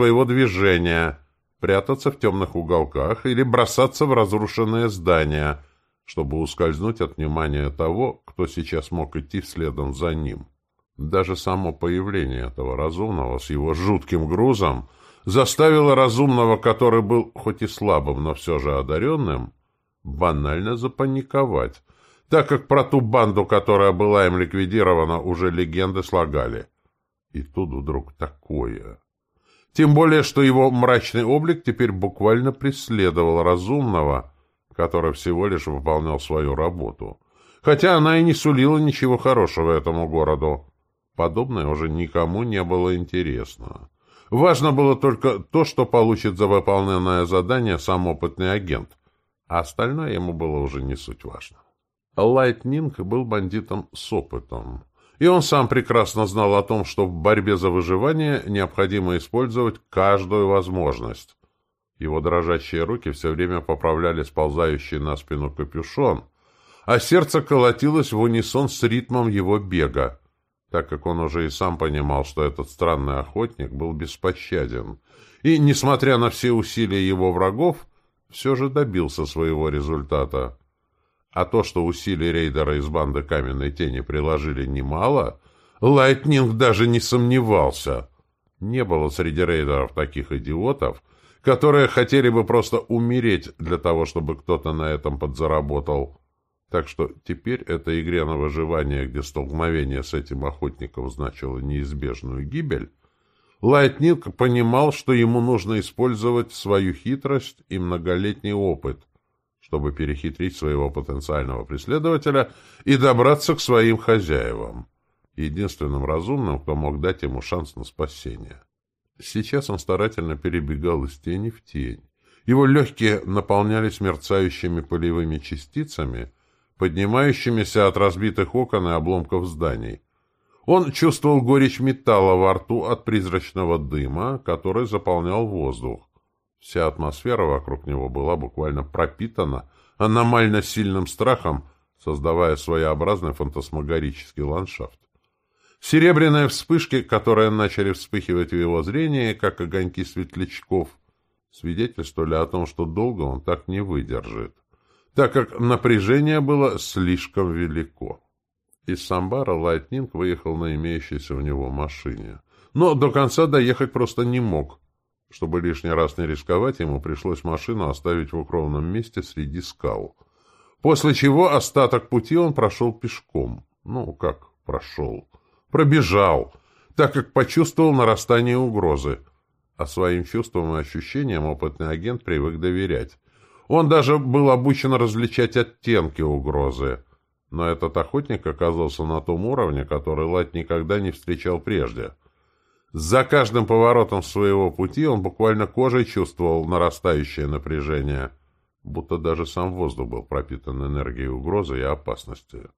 своего движения, прятаться в темных уголках или бросаться в разрушенные здания, чтобы ускользнуть от внимания того, кто сейчас мог идти следом за ним. Даже само появление этого разумного с его жутким грузом заставило разумного, который был хоть и слабым, но все же одаренным, банально запаниковать, так как про ту банду, которая была им ликвидирована, уже легенды слагали. И тут вдруг такое. Тем более, что его мрачный облик теперь буквально преследовал разумного, который всего лишь выполнял свою работу. Хотя она и не сулила ничего хорошего этому городу. Подобное уже никому не было интересно. Важно было только то, что получит за выполненное задание сам опытный агент, а остальное ему было уже не суть важно. Лайтнинг был бандитом с опытом. И он сам прекрасно знал о том, что в борьбе за выживание необходимо использовать каждую возможность. Его дрожащие руки все время поправляли сползающий на спину капюшон, а сердце колотилось в унисон с ритмом его бега, так как он уже и сам понимал, что этот странный охотник был беспощаден, и, несмотря на все усилия его врагов, все же добился своего результата. А то, что усилий рейдеры из банды Каменной Тени приложили немало, Лайтнинг даже не сомневался. Не было среди рейдеров таких идиотов, которые хотели бы просто умереть для того, чтобы кто-то на этом подзаработал. Так что теперь в этой игре на выживание, где столкновение с этим охотником значило неизбежную гибель, Лайтнинг понимал, что ему нужно использовать свою хитрость и многолетний опыт, чтобы перехитрить своего потенциального преследователя и добраться к своим хозяевам, единственным разумным, кто мог дать ему шанс на спасение. Сейчас он старательно перебегал из тени в тень. Его легкие наполнялись мерцающими полевыми частицами, поднимающимися от разбитых окон и обломков зданий. Он чувствовал горечь металла во рту от призрачного дыма, который заполнял воздух. Вся атмосфера вокруг него была буквально пропитана аномально сильным страхом, создавая своеобразный фантасмагорический ландшафт. Серебряные вспышки, которые начали вспыхивать в его зрении, как огоньки светлячков, свидетельствовали о том, что долго он так не выдержит, так как напряжение было слишком велико. Из Самбара Лайтнинг выехал на имеющейся в него машине, но до конца доехать просто не мог, чтобы лишний раз не рисковать, ему пришлось машину оставить в укромном месте среди скал. После чего остаток пути он прошел пешком. Ну, как прошел? Пробежал, так как почувствовал нарастание угрозы. А своим чувствам и ощущениям опытный агент привык доверять. Он даже был обучен различать оттенки угрозы. Но этот охотник оказался на том уровне, который Лать никогда не встречал прежде — за каждым поворотом своего пути он буквально кожей чувствовал нарастающее напряжение, будто даже сам воздух был пропитан энергией угрозы и опасности.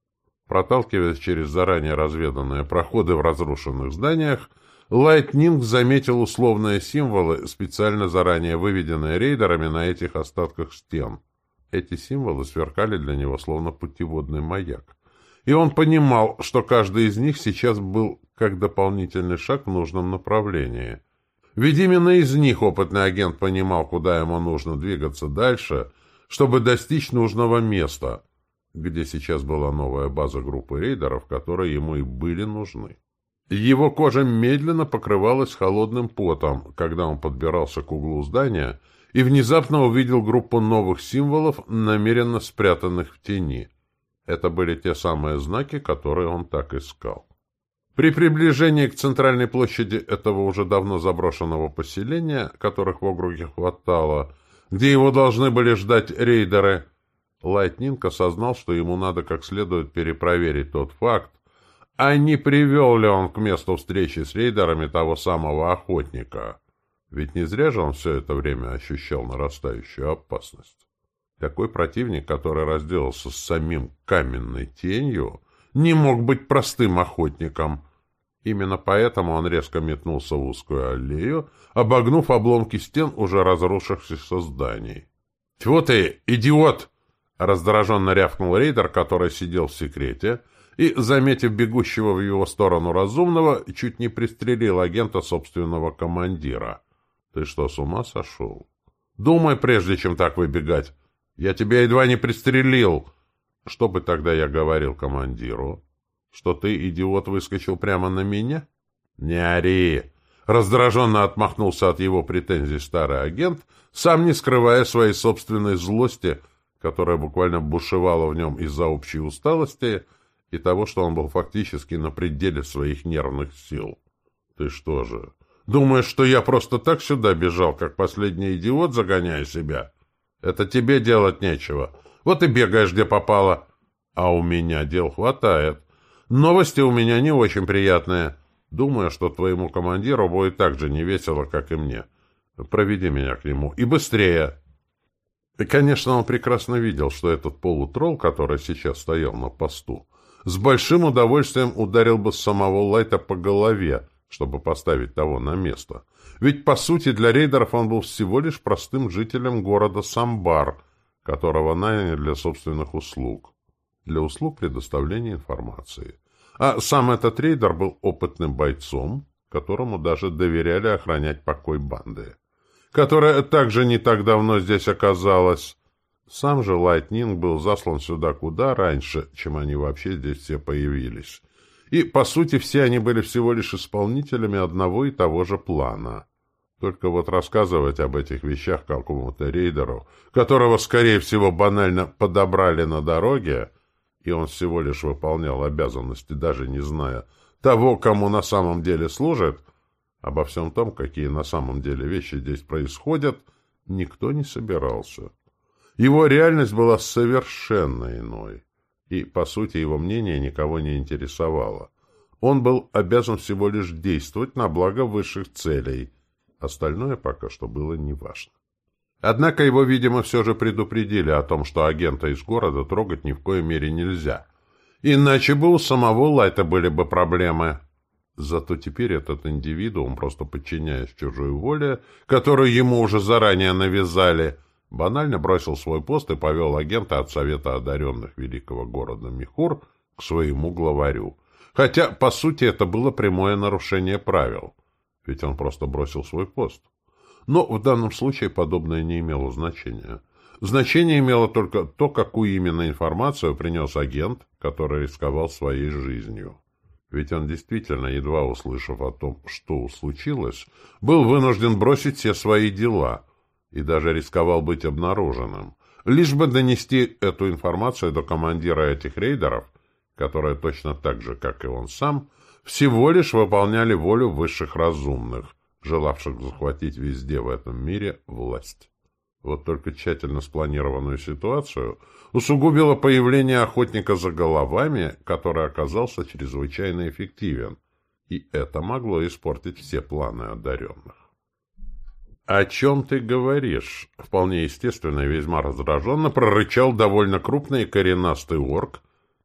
Проталкиваясь через заранее разведанные проходы в разрушенных зданиях, Лайтнинг заметил условные символы, специально заранее выведенные рейдерами на этих остатках стен. Эти символы сверкали для него словно путеводный маяк. И он понимал, что каждый из них сейчас был как дополнительный шаг в нужном направлении. Ведь именно из них опытный агент понимал, куда ему нужно двигаться дальше, чтобы достичь нужного места, где сейчас была новая база группы рейдеров, которые ему и были нужны. Его кожа медленно покрывалась холодным потом, когда он подбирался к углу здания и внезапно увидел группу новых символов, намеренно спрятанных в тени. Это были те самые знаки, которые он так искал. При приближении к центральной площади этого уже давно заброшенного поселения, которых в округе хватало, где его должны были ждать рейдеры, Лайтнинг осознал, что ему надо как следует перепроверить тот факт, а не привел ли он к месту встречи с рейдерами того самого охотника. Ведь не зря же он все это время ощущал нарастающую опасность. Такой противник, который разделался с самим каменной тенью, не мог быть простым охотником. Именно поэтому он резко метнулся в узкую аллею, обогнув обломки стен уже разрушившихся зданий. «Тьфу ты, идиот!» — раздраженно рявкнул рейдер, который сидел в секрете, и, заметив бегущего в его сторону разумного, чуть не пристрелил агента собственного командира. Ты что, с ума сошел? Думай, прежде чем так выбегать. Я тебя едва не пристрелил. Что бы тогда я говорил командиру? Что ты, идиот, выскочил прямо на меня? Не ори! Раздраженно отмахнулся от его претензий старый агент, сам не скрывая своей собственной злости, которая буквально бушевала в нем из-за общей усталости и того, что он был фактически на пределе своих нервных сил. Ты что же, думаешь, что я просто так сюда бежал, как последний идиот, загоняя себя? Это тебе делать нечего. Вот и бегаешь, где попало. А у меня дел хватает. Новости у меня не очень приятные. Думаю, что твоему командиру будет так же невесело, как и мне. Проведи меня к нему. И быстрее. И, конечно, он прекрасно видел, что этот полутролл, который сейчас стоял на посту, с большим удовольствием ударил бы самого Лайта по голове, чтобы поставить того на место. Ведь, по сути, для рейдеров он был всего лишь простым жителем города Самбар, которого наняли для собственных услуг. Для услуг предоставления информации. А сам этот рейдер был опытным бойцом, которому даже доверяли охранять покой банды, которая также не так давно здесь оказалась. Сам же Лайтнинг был заслан сюда куда раньше, чем они вообще здесь все появились. И, по сути, все они были всего лишь исполнителями одного и того же плана. Только вот рассказывать об этих вещах какому-то рейдеру, которого, скорее всего, банально подобрали на дороге, и он всего лишь выполнял обязанности, даже не зная того, кому на самом деле служит, обо всем том, какие на самом деле вещи здесь происходят, никто не собирался. Его реальность была совершенно иной и, по сути, его мнение никого не интересовало. Он был обязан всего лишь действовать на благо высших целей. Остальное пока что было неважно. Однако его, видимо, все же предупредили о том, что агента из города трогать ни в коей мере нельзя. Иначе бы у самого Лайта были бы проблемы. Зато теперь этот индивидуум, просто подчиняясь чужой воле, которую ему уже заранее навязали, банально бросил свой пост и повел агента от Совета одаренных великого города Михур к своему главарю. Хотя, по сути, это было прямое нарушение правил, ведь он просто бросил свой пост. Но в данном случае подобное не имело значения. Значение имело только то, какую именно информацию принес агент, который рисковал своей жизнью. Ведь он действительно, едва услышав о том, что случилось, был вынужден бросить все свои дела – и даже рисковал быть обнаруженным, лишь бы донести эту информацию до командира этих рейдеров, которые точно так же, как и он сам, всего лишь выполняли волю высших разумных, желавших захватить везде в этом мире власть. Вот только тщательно спланированную ситуацию усугубило появление охотника за головами, который оказался чрезвычайно эффективен, и это могло испортить все планы одаренных. «О чем ты говоришь?» Вполне естественно и весьма раздраженно прорычал довольно крупный коренастый орк,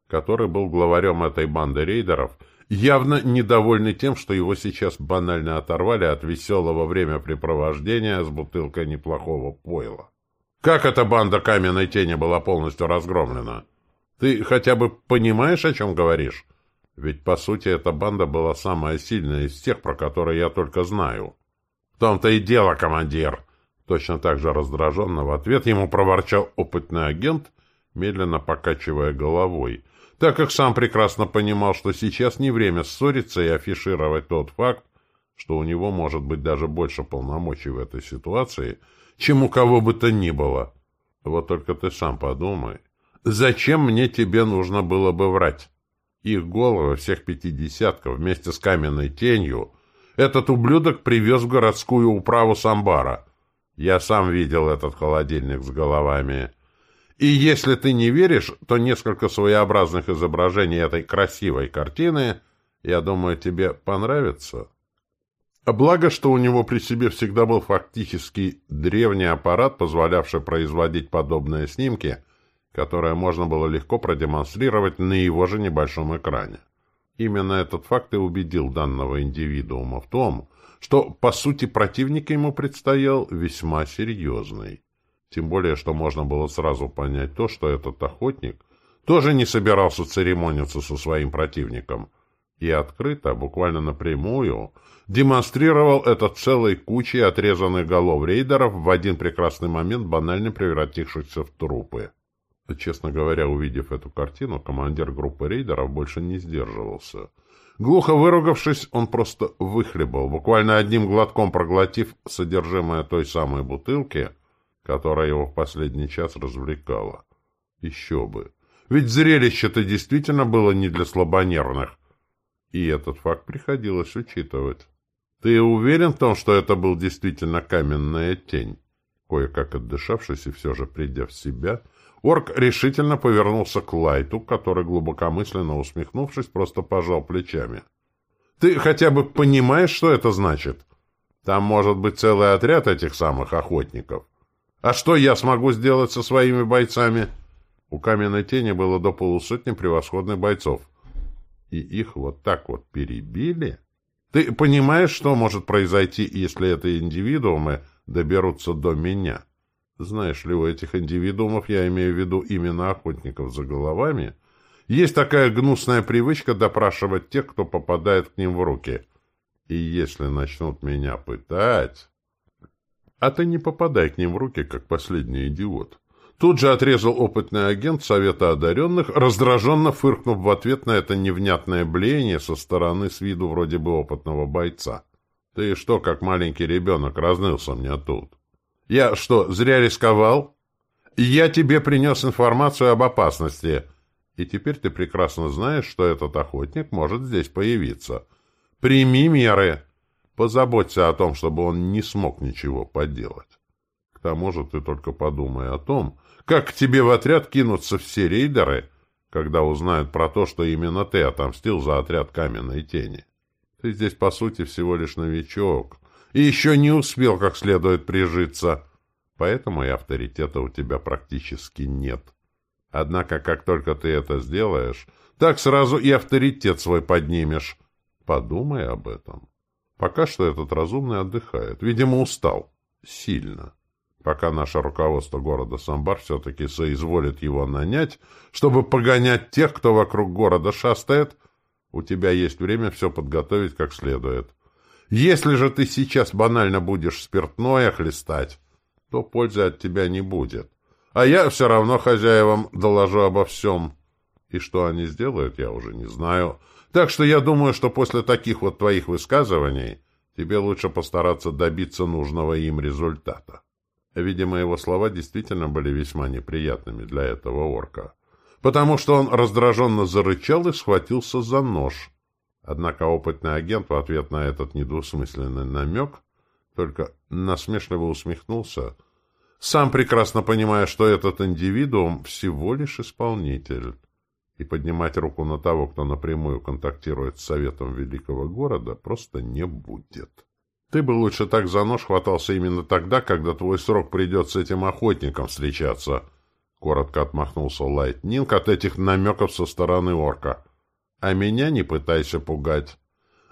который был главарем этой банды рейдеров, явно недовольный тем, что его сейчас банально оторвали от веселого времяпрепровождения с бутылкой неплохого пойла. «Как эта банда каменной тени была полностью разгромлена? Ты хотя бы понимаешь, о чем говоришь? Ведь, по сути, эта банда была самая сильная из тех, про которые я только знаю». В том-то и дело, командир. Точно так же раздраженно в ответ ему проворчал опытный агент, медленно покачивая головой, так как сам прекрасно понимал, что сейчас не время ссориться и афишировать тот факт, что у него может быть даже больше полномочий в этой ситуации, чем у кого бы то ни было. Вот только ты сам подумай, зачем мне тебе нужно было бы врать? Их головы всех пятидесятков вместе с каменной тенью этот ублюдок привез в городскую управу Самбара. Я сам видел этот холодильник с головами. И если ты не веришь, то несколько своеобразных изображений этой красивой картины, я думаю, тебе понравится. Благо, что у него при себе всегда был фактически древний аппарат, позволявший производить подобные снимки, которые можно было легко продемонстрировать на его же небольшом экране. Именно этот факт и убедил данного индивидуума в том, что, по сути, противник ему предстоял весьма серьезный. Тем более, что можно было сразу понять то, что этот охотник тоже не собирался церемониться со своим противником, И открыто, буквально напрямую, демонстрировал это целой кучей отрезанных голов рейдеров в один прекрасный момент банально превратившихся в трупы. Честно говоря, увидев эту картину, командир группы рейдеров больше не сдерживался. Глухо выругавшись, он просто выхлебал, буквально одним глотком проглотив содержимое той самой бутылки, которая его в последний час развлекала. Еще бы. Ведь зрелище-то действительно было не для слабонервных. И этот факт приходилось учитывать. Ты уверен в том, что это был действительно каменная тень? Кое-как отдышавшись и все же придя в себя, орк решительно повернулся к Лайту, который, глубокомысленно усмехнувшись, просто пожал плечами. «Ты хотя бы понимаешь, что это значит? Там может быть целый отряд этих самых охотников. А что я смогу сделать со своими бойцами?» У каменной тени было до полусотни превосходных бойцов. И их вот так вот перебили? Ты понимаешь, что может произойти, если эти индивидуумы доберутся до меня?» Знаешь ли, у этих индивидуумов, я имею в виду именно охотников за головами, есть такая гнусная привычка допрашивать тех, кто попадает к ним в руки. И если начнут меня пытать... А ты не попадай к ним в руки, как последний идиот. Тут же отрезал опытный агент Совета одаренных, раздраженно фыркнув в ответ на это невнятное блеяние со стороны с виду вроде бы опытного бойца. Ты что, как маленький ребенок, разнылся мне тут? Я что, зря рисковал? Я тебе принес информацию об опасности. И теперь ты прекрасно знаешь, что этот охотник может здесь появиться. Прими меры. Позаботься о том, чтобы он не смог ничего поделать. К тому же ты только подумай о том, как к тебе в отряд кинутся все рейдеры, когда узнают про то, что именно ты отомстил за отряд каменной тени. Ты здесь, по сути, всего лишь новичок, и еще не успел как следует прижиться, поэтому и авторитета у тебя практически нет. Однако, как только ты это сделаешь, так сразу и авторитет свой поднимешь. Подумай об этом. Пока что этот разумный отдыхает. Видимо, устал. Сильно. Пока наше руководство города Самбар все-таки соизволит его нанять, чтобы погонять тех, кто вокруг города шастает, у тебя есть время все подготовить как следует. Если же ты сейчас банально будешь спиртное хлестать, то пользы от тебя не будет. А я все равно хозяевам доложу обо всем. И что они сделают, я уже не знаю. Так что я думаю, что после таких вот твоих высказываний тебе лучше постараться добиться нужного им результата. Видимо, его слова действительно были весьма неприятными для этого орка, потому что он раздраженно зарычал и схватился за нож. Однако опытный агент в ответ на этот недвусмысленный намек только насмешливо усмехнулся, сам прекрасно понимая, что этот индивидуум всего лишь исполнитель, и поднимать руку на того, кто напрямую контактирует с советом великого города, просто не будет. Ты бы лучше так за нож хватался именно тогда, когда твой срок придет с этим охотником встречаться. Коротко отмахнулся Лайтнинг от этих намеков со стороны орка. А меня не пытайся пугать.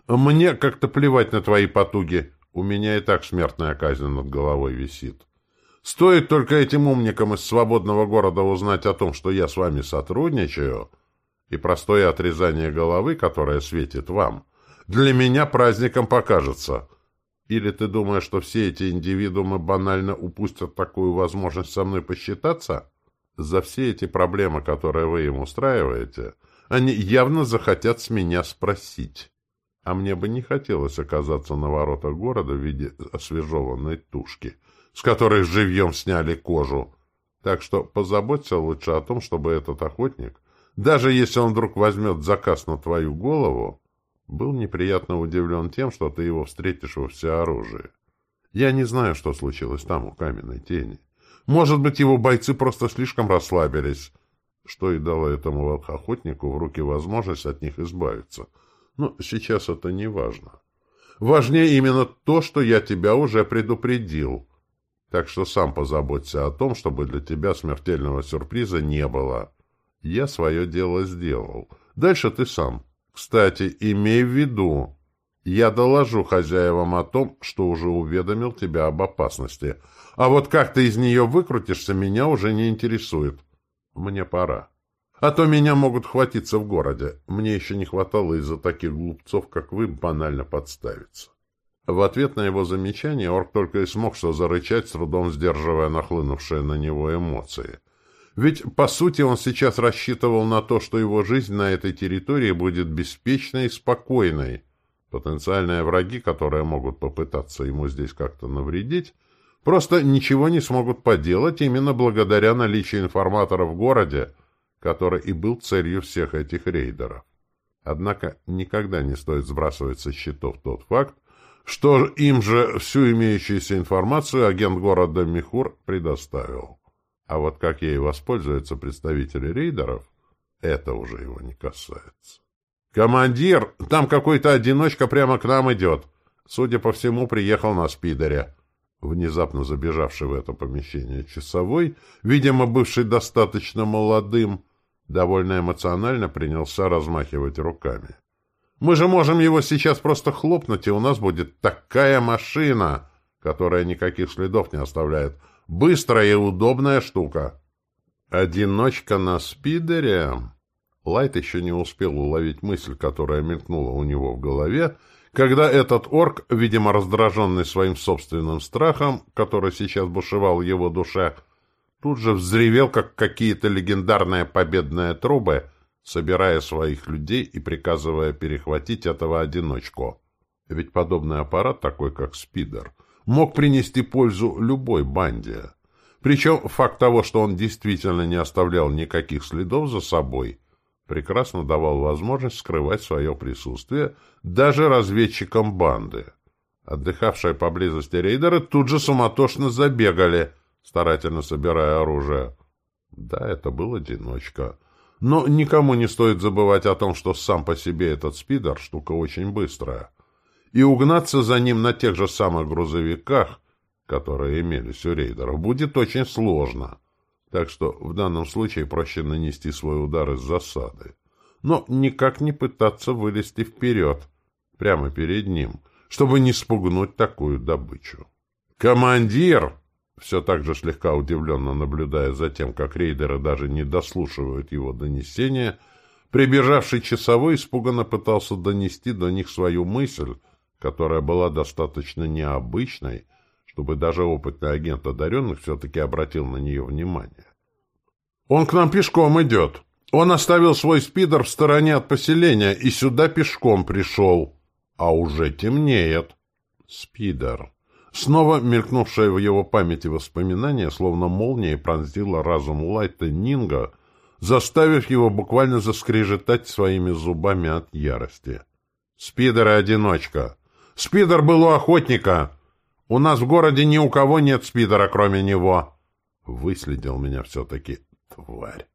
Мне как-то плевать на твои потуги. У меня и так смертная казнь над головой висит. Стоит только этим умникам из свободного города узнать о том, что я с вами сотрудничаю, и простое отрезание головы, которое светит вам, для меня праздником покажется. Или ты думаешь, что все эти индивидуумы банально упустят такую возможность со мной посчитаться? За все эти проблемы, которые вы им устраиваете, они явно захотят с меня спросить. А мне бы не хотелось оказаться на воротах города в виде освежеванной тушки, с которой живьем сняли кожу. Так что позаботься лучше о том, чтобы этот охотник, даже если он вдруг возьмет заказ на твою голову, был неприятно удивлен тем, что ты его встретишь во всеоружии. Я не знаю, что случилось там, у каменной тени. Может быть, его бойцы просто слишком расслабились, что и дало этому охотнику в руки возможность от них избавиться. Но сейчас это не важно. Важнее именно то, что я тебя уже предупредил. Так что сам позаботься о том, чтобы для тебя смертельного сюрприза не было. Я свое дело сделал. Дальше ты сам. Кстати, имей в виду, я доложу хозяевам о том, что уже уведомил тебя об опасности. А вот как ты из нее выкрутишься, меня уже не интересует. Мне пора. А то меня могут хватиться в городе. Мне еще не хватало из-за таких глупцов, как вы, банально подставиться. В ответ на его замечание орк только и смог что зарычать, с трудом сдерживая нахлынувшие на него эмоции. Ведь, по сути, он сейчас рассчитывал на то, что его жизнь на этой территории будет беспечной и спокойной. Потенциальные враги, которые могут попытаться ему здесь как-то навредить, просто ничего не смогут поделать именно благодаря наличию информатора в городе, который и был целью всех этих рейдеров. Однако никогда не стоит сбрасывать со счетов тот факт, что им же всю имеющуюся информацию агент города Михур предоставил. А вот как ей воспользуются представители рейдеров, это уже его не касается. «Командир, там какой-то одиночка прямо к нам идет. Судя по всему, приехал на спидере». Внезапно забежавший в это помещение часовой, видимо, бывший достаточно молодым, довольно эмоционально принялся размахивать руками. «Мы же можем его сейчас просто хлопнуть, и у нас будет такая машина, которая никаких следов не оставляет. Быстрая и удобная штука». «Одиночка на спидере?» Лайт еще не успел уловить мысль, которая мелькнула у него в голове, когда этот орк, видимо раздраженный своим собственным страхом, который сейчас бушевал в его душе, тут же взревел, как какие-то легендарные победные трубы, собирая своих людей и приказывая перехватить этого одиночку. Ведь подобный аппарат, такой как спидер, мог принести пользу любой банде. Причем факт того, что он действительно не оставлял никаких следов за собой – прекрасно давал возможность скрывать свое присутствие даже разведчикам банды. Отдыхавшие поблизости рейдеры тут же суматошно забегали, старательно собирая оружие. Да, это был одиночка. Но никому не стоит забывать о том, что сам по себе этот спидер — штука очень быстрая. И угнаться за ним на тех же самых грузовиках, которые имелись у рейдеров, будет очень сложно — так что в данном случае проще нанести свой удар из засады. Но никак не пытаться вылезти вперед, прямо перед ним, чтобы не спугнуть такую добычу. «Командир!» Все так же слегка удивленно наблюдая за тем, как рейдеры даже не дослушивают его донесения, прибежавший часовой испуганно пытался донести до них свою мысль, которая была достаточно необычной, чтобы даже опытный агент одаренных все-таки обратил на нее внимание. «Он к нам пешком идет. Он оставил свой спидер в стороне от поселения и сюда пешком пришел. А уже темнеет». «Спидер». Снова мелькнувшее в его памяти воспоминание, словно молнией пронзило разум Лайта Нинга, заставив его буквально заскрежетать своими зубами от ярости. «Спидер и одиночка! Спидер был у охотника!» У нас в городе ни у кого нет спидера, кроме него. Выследил меня все-таки, тварь.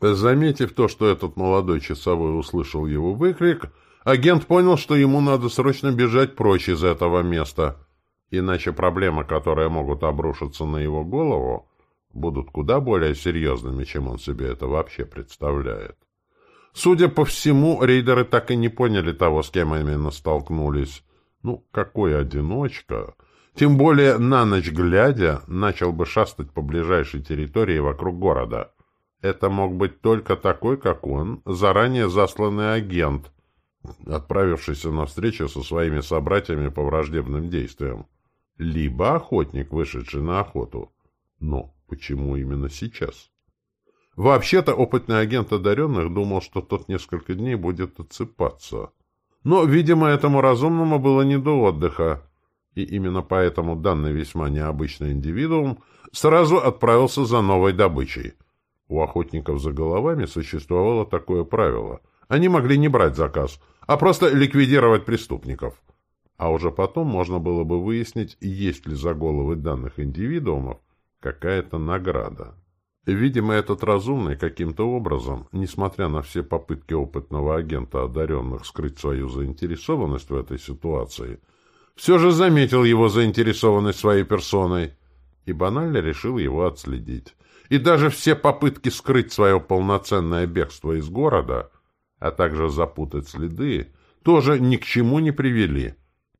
Заметив то, что этот молодой часовой услышал его выкрик, агент понял, что ему надо срочно бежать прочь из этого места. Иначе проблемы, которые могут обрушиться на его голову, будут куда более серьезными, чем он себе это вообще представляет. Судя по всему, рейдеры так и не поняли того, с кем именно столкнулись. Ну, какой одиночка! Тем более на ночь глядя начал бы шастать по ближайшей территории вокруг города. Это мог быть только такой, как он, заранее засланный агент, отправившийся на встречу со своими собратьями по враждебным действиям. Либо охотник, вышедший на охоту. Но почему именно сейчас? Вообще-то опытный агент одаренных думал, что тот несколько дней будет отсыпаться. Но, видимо, этому разумному было не до отдыха и именно поэтому данный весьма необычный индивидуум сразу отправился за новой добычей. У охотников за головами существовало такое правило. Они могли не брать заказ, а просто ликвидировать преступников. А уже потом можно было бы выяснить, есть ли за головы данных индивидуумов какая-то награда. Видимо, этот разумный каким-то образом, несмотря на все попытки опытного агента одаренных скрыть свою заинтересованность в этой ситуации – все же заметил его заинтересованность своей персоной и банально решил его отследить. И даже все попытки скрыть свое полноценное бегство из города, а также запутать следы, тоже ни к чему не привели.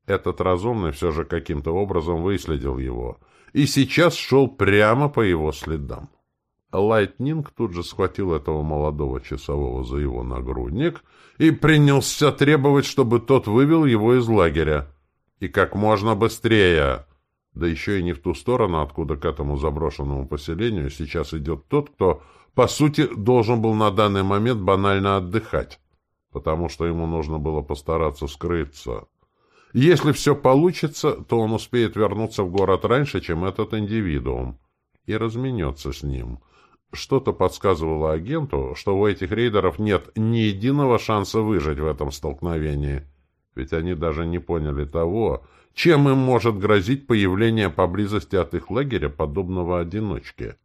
Этот разумный все же каким-то образом выследил его и сейчас шел прямо по его следам. Лайтнинг тут же схватил этого молодого часового за его нагрудник и принялся требовать, чтобы тот вывел его из лагеря. И как можно быстрее. Да еще и не в ту сторону, откуда к этому заброшенному поселению сейчас идет тот, кто, по сути, должен был на данный момент банально отдыхать, потому что ему нужно было постараться скрыться. Если все получится, то он успеет вернуться в город раньше, чем этот индивидуум, и разменется с ним. Что-то подсказывало агенту, что у этих рейдеров нет ни единого шанса выжить в этом столкновении, ведь они даже не поняли того, чем им может грозить появление поблизости от их лагеря подобного одиночки.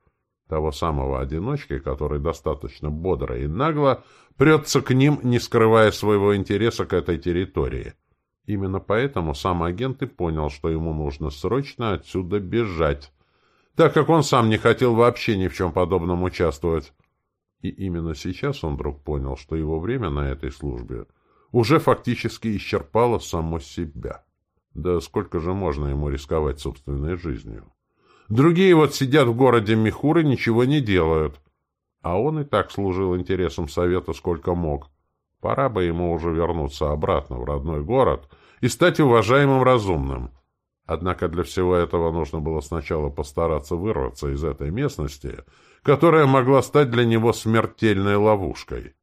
Того самого одиночки, который достаточно бодро и нагло прется к ним, не скрывая своего интереса к этой территории. Именно поэтому сам агент и понял, что ему нужно срочно отсюда бежать, так как он сам не хотел вообще ни в чем подобном участвовать. И именно сейчас он вдруг понял, что его время на этой службе уже фактически исчерпало само себя. Да сколько же можно ему рисковать собственной жизнью? Другие вот сидят в городе Михур и ничего не делают. А он и так служил интересам совета сколько мог. Пора бы ему уже вернуться обратно в родной город и стать уважаемым разумным. Однако для всего этого нужно было сначала постараться вырваться из этой местности, которая могла стать для него смертельной ловушкой.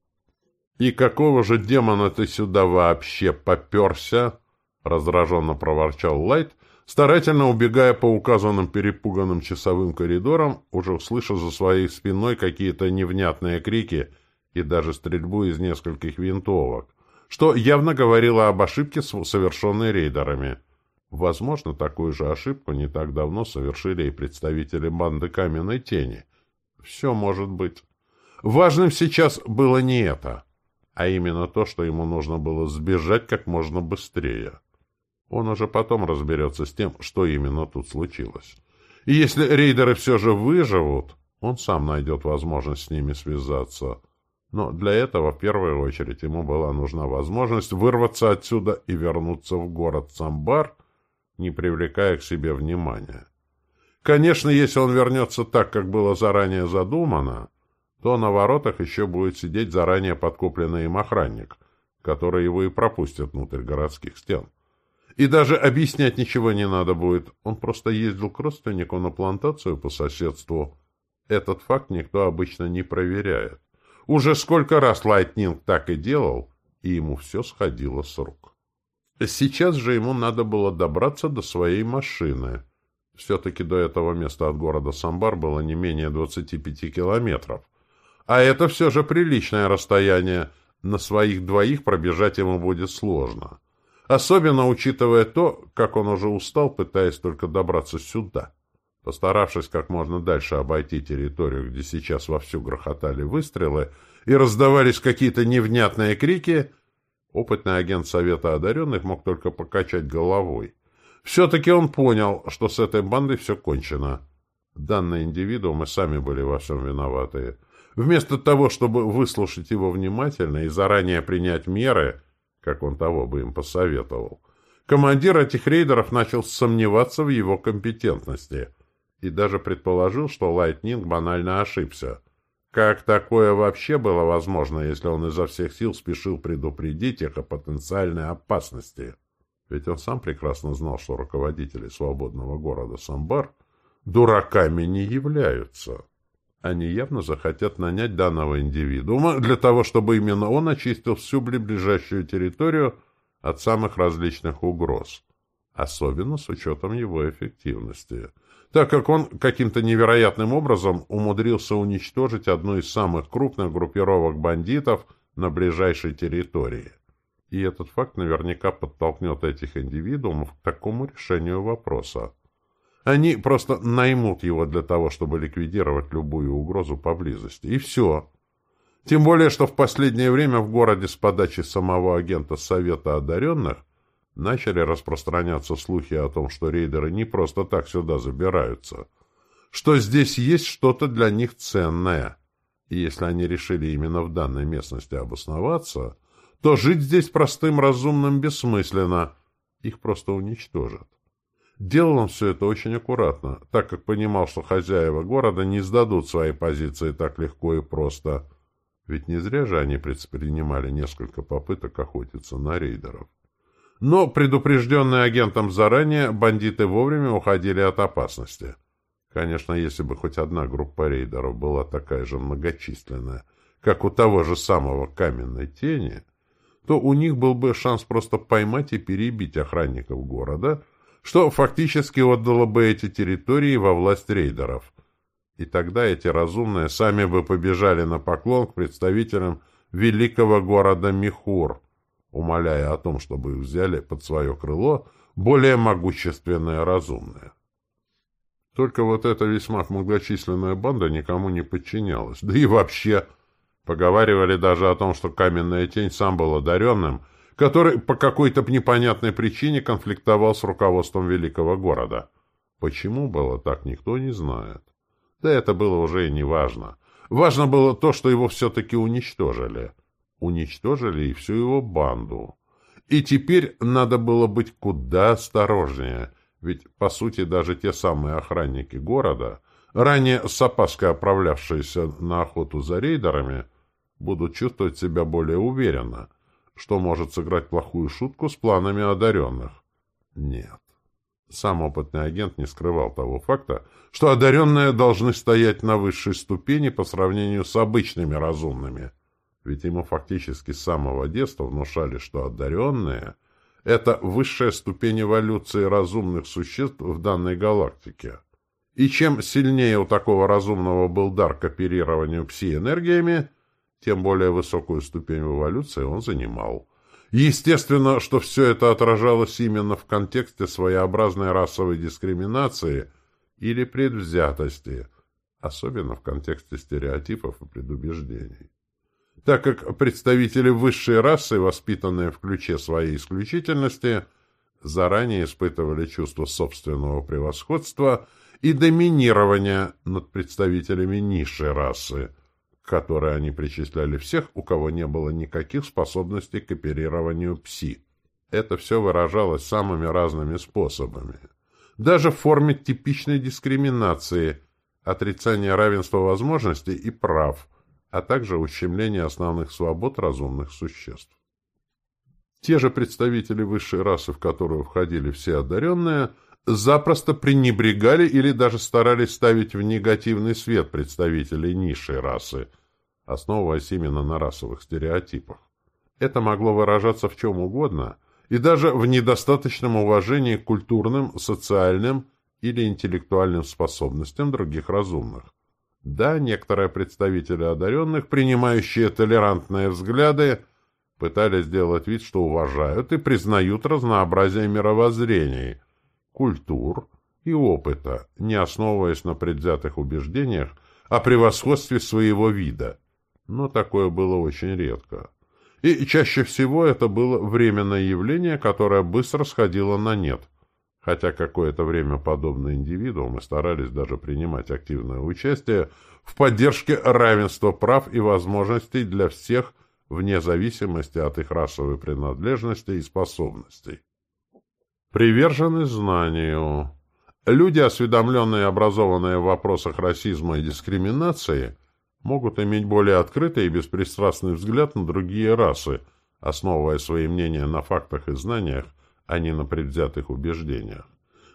«И какого же демона ты сюда вообще поперся?» — раздраженно проворчал Лайт, старательно убегая по указанным перепуганным часовым коридорам, уже услыша за своей спиной какие-то невнятные крики и даже стрельбу из нескольких винтовок, что явно говорило об ошибке, совершенной рейдерами. Возможно, такую же ошибку не так давно совершили и представители банды Каменной Тени. Все может быть. Важным сейчас было не это, а именно то, что ему нужно было сбежать как можно быстрее. Он уже потом разберется с тем, что именно тут случилось. И если рейдеры все же выживут, он сам найдет возможность с ними связаться. Но для этого в первую очередь ему была нужна возможность вырваться отсюда и вернуться в город Самбар — не привлекая к себе внимания. Конечно, если он вернется так, как было заранее задумано, то на воротах еще будет сидеть заранее подкупленный им охранник, который его и пропустит внутрь городских стен. И даже объяснять ничего не надо будет. Он просто ездил к родственнику на плантацию по соседству. Этот факт никто обычно не проверяет. Уже сколько раз Лайтнинг так и делал, и ему все сходило с рук. Сейчас же ему надо было добраться до своей машины. Все-таки до этого места от города Самбар было не менее 25 километров. А это все же приличное расстояние. На своих двоих пробежать ему будет сложно. Особенно учитывая то, как он уже устал, пытаясь только добраться сюда. Постаравшись как можно дальше обойти территорию, где сейчас вовсю грохотали выстрелы и раздавались какие-то невнятные крики, Опытный агент Совета одаренных мог только покачать головой. Все-таки он понял, что с этой бандой все кончено. Данные индивидуумы сами были во всем виноваты. Вместо того, чтобы выслушать его внимательно и заранее принять меры, как он того бы им посоветовал, командир этих рейдеров начал сомневаться в его компетентности и даже предположил, что Лайтнинг банально ошибся — как такое вообще было возможно, если он изо всех сил спешил предупредить их о потенциальной опасности? Ведь он сам прекрасно знал, что руководители свободного города Самбар дураками не являются. Они явно захотят нанять данного индивидуума для того, чтобы именно он очистил всю ближайшую территорию от самых различных угроз, особенно с учетом его эффективности – так как он каким-то невероятным образом умудрился уничтожить одну из самых крупных группировок бандитов на ближайшей территории. И этот факт наверняка подтолкнет этих индивидуумов к такому решению вопроса. Они просто наймут его для того, чтобы ликвидировать любую угрозу поблизости. И все. Тем более, что в последнее время в городе с подачи самого агента Совета одаренных начали распространяться слухи о том, что рейдеры не просто так сюда забираются, что здесь есть что-то для них ценное. И если они решили именно в данной местности обосноваться, то жить здесь простым разумным бессмысленно, их просто уничтожат. Делал он все это очень аккуратно, так как понимал, что хозяева города не сдадут свои позиции так легко и просто. Ведь не зря же они предпринимали несколько попыток охотиться на рейдеров. Но, предупрежденные агентом заранее, бандиты вовремя уходили от опасности. Конечно, если бы хоть одна группа рейдеров была такая же многочисленная, как у того же самого каменной тени, то у них был бы шанс просто поймать и перебить охранников города, что фактически отдало бы эти территории во власть рейдеров. И тогда эти разумные сами бы побежали на поклон к представителям великого города Михур, умоляя о том, чтобы их взяли под свое крыло более могущественные разумные. Только вот эта весьма многочисленная банда никому не подчинялась. Да и вообще, поговаривали даже о том, что Каменная Тень сам был одаренным, который по какой-то непонятной причине конфликтовал с руководством великого города. Почему было так, никто не знает. Да это было уже и не важно. Важно было то, что его все-таки уничтожили. Уничтожили и всю его банду. И теперь надо было быть куда осторожнее, ведь, по сути, даже те самые охранники города, ранее с опаской отправлявшиеся на охоту за рейдерами, будут чувствовать себя более уверенно, что может сыграть плохую шутку с планами одаренных. Нет. Сам опытный агент не скрывал того факта, что одаренные должны стоять на высшей ступени по сравнению с обычными разумными. Ведь ему фактически с самого детства внушали, что одаренные — это высшая ступень эволюции разумных существ в данной галактике. И чем сильнее у такого разумного был дар к оперированию пси-энергиями, тем более высокую ступень эволюции он занимал. Естественно, что все это отражалось именно в контексте своеобразной расовой дискриминации или предвзятости, особенно в контексте стереотипов и предубеждений. Так как представители высшей расы, воспитанные в ключе своей исключительности, заранее испытывали чувство собственного превосходства и доминирования над представителями низшей расы – которые они причисляли всех, у кого не было никаких способностей к оперированию пси. Это все выражалось самыми разными способами. Даже в форме типичной дискриминации, отрицания равенства возможностей и прав, а также ущемления основных свобод разумных существ. Те же представители высшей расы, в которую входили все одаренные, запросто пренебрегали или даже старались ставить в негативный свет представителей низшей расы – основываясь именно на расовых стереотипах. Это могло выражаться в чем угодно, и даже в недостаточном уважении к культурным, социальным или интеллектуальным способностям других разумных. Да, некоторые представители одаренных, принимающие толерантные взгляды, пытались сделать вид, что уважают и признают разнообразие мировоззрений, культур и опыта, не основываясь на предвзятых убеждениях о превосходстве своего вида – но такое было очень редко. И чаще всего это было временное явление, которое быстро сходило на нет, хотя какое-то время подобные индивидуумы старались даже принимать активное участие в поддержке равенства прав и возможностей для всех вне зависимости от их расовой принадлежности и способностей. Привержены знанию. Люди, осведомленные и образованные в вопросах расизма и дискриминации, могут иметь более открытый и беспристрастный взгляд на другие расы, основывая свои мнения на фактах и знаниях, а не на предвзятых убеждениях.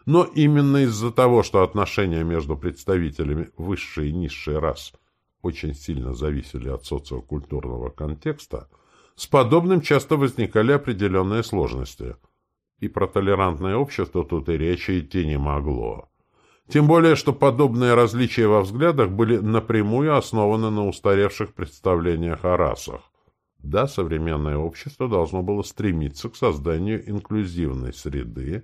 Но именно из-за того, что отношения между представителями высшей и низшей рас очень сильно зависели от социокультурного контекста, с подобным часто возникали определенные сложности. И про толерантное общество тут и речи идти не могло. Тем более, что подобные различия во взглядах были напрямую основаны на устаревших представлениях о расах. Да, современное общество должно было стремиться к созданию инклюзивной среды,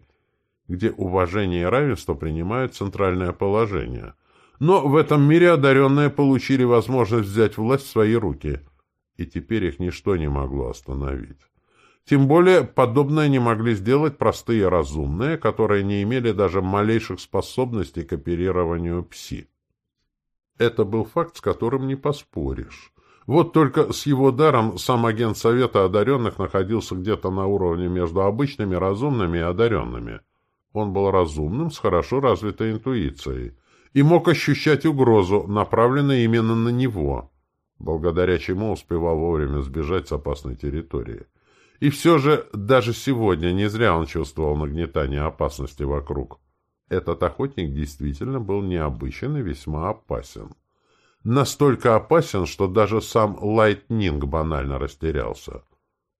где уважение и равенство принимают центральное положение. Но в этом мире одаренные получили возможность взять власть в свои руки, и теперь их ничто не могло остановить. Тем более, подобное не могли сделать простые разумные, которые не имели даже малейших способностей к оперированию пси. Это был факт, с которым не поспоришь. Вот только с его даром сам агент Совета одаренных находился где-то на уровне между обычными разумными и одаренными. Он был разумным, с хорошо развитой интуицией, и мог ощущать угрозу, направленную именно на него, благодаря чему успевал вовремя сбежать с опасной территории. И все же, даже сегодня не зря он чувствовал нагнетание опасности вокруг. Этот охотник действительно был необычен и весьма опасен. Настолько опасен, что даже сам Лайтнинг банально растерялся.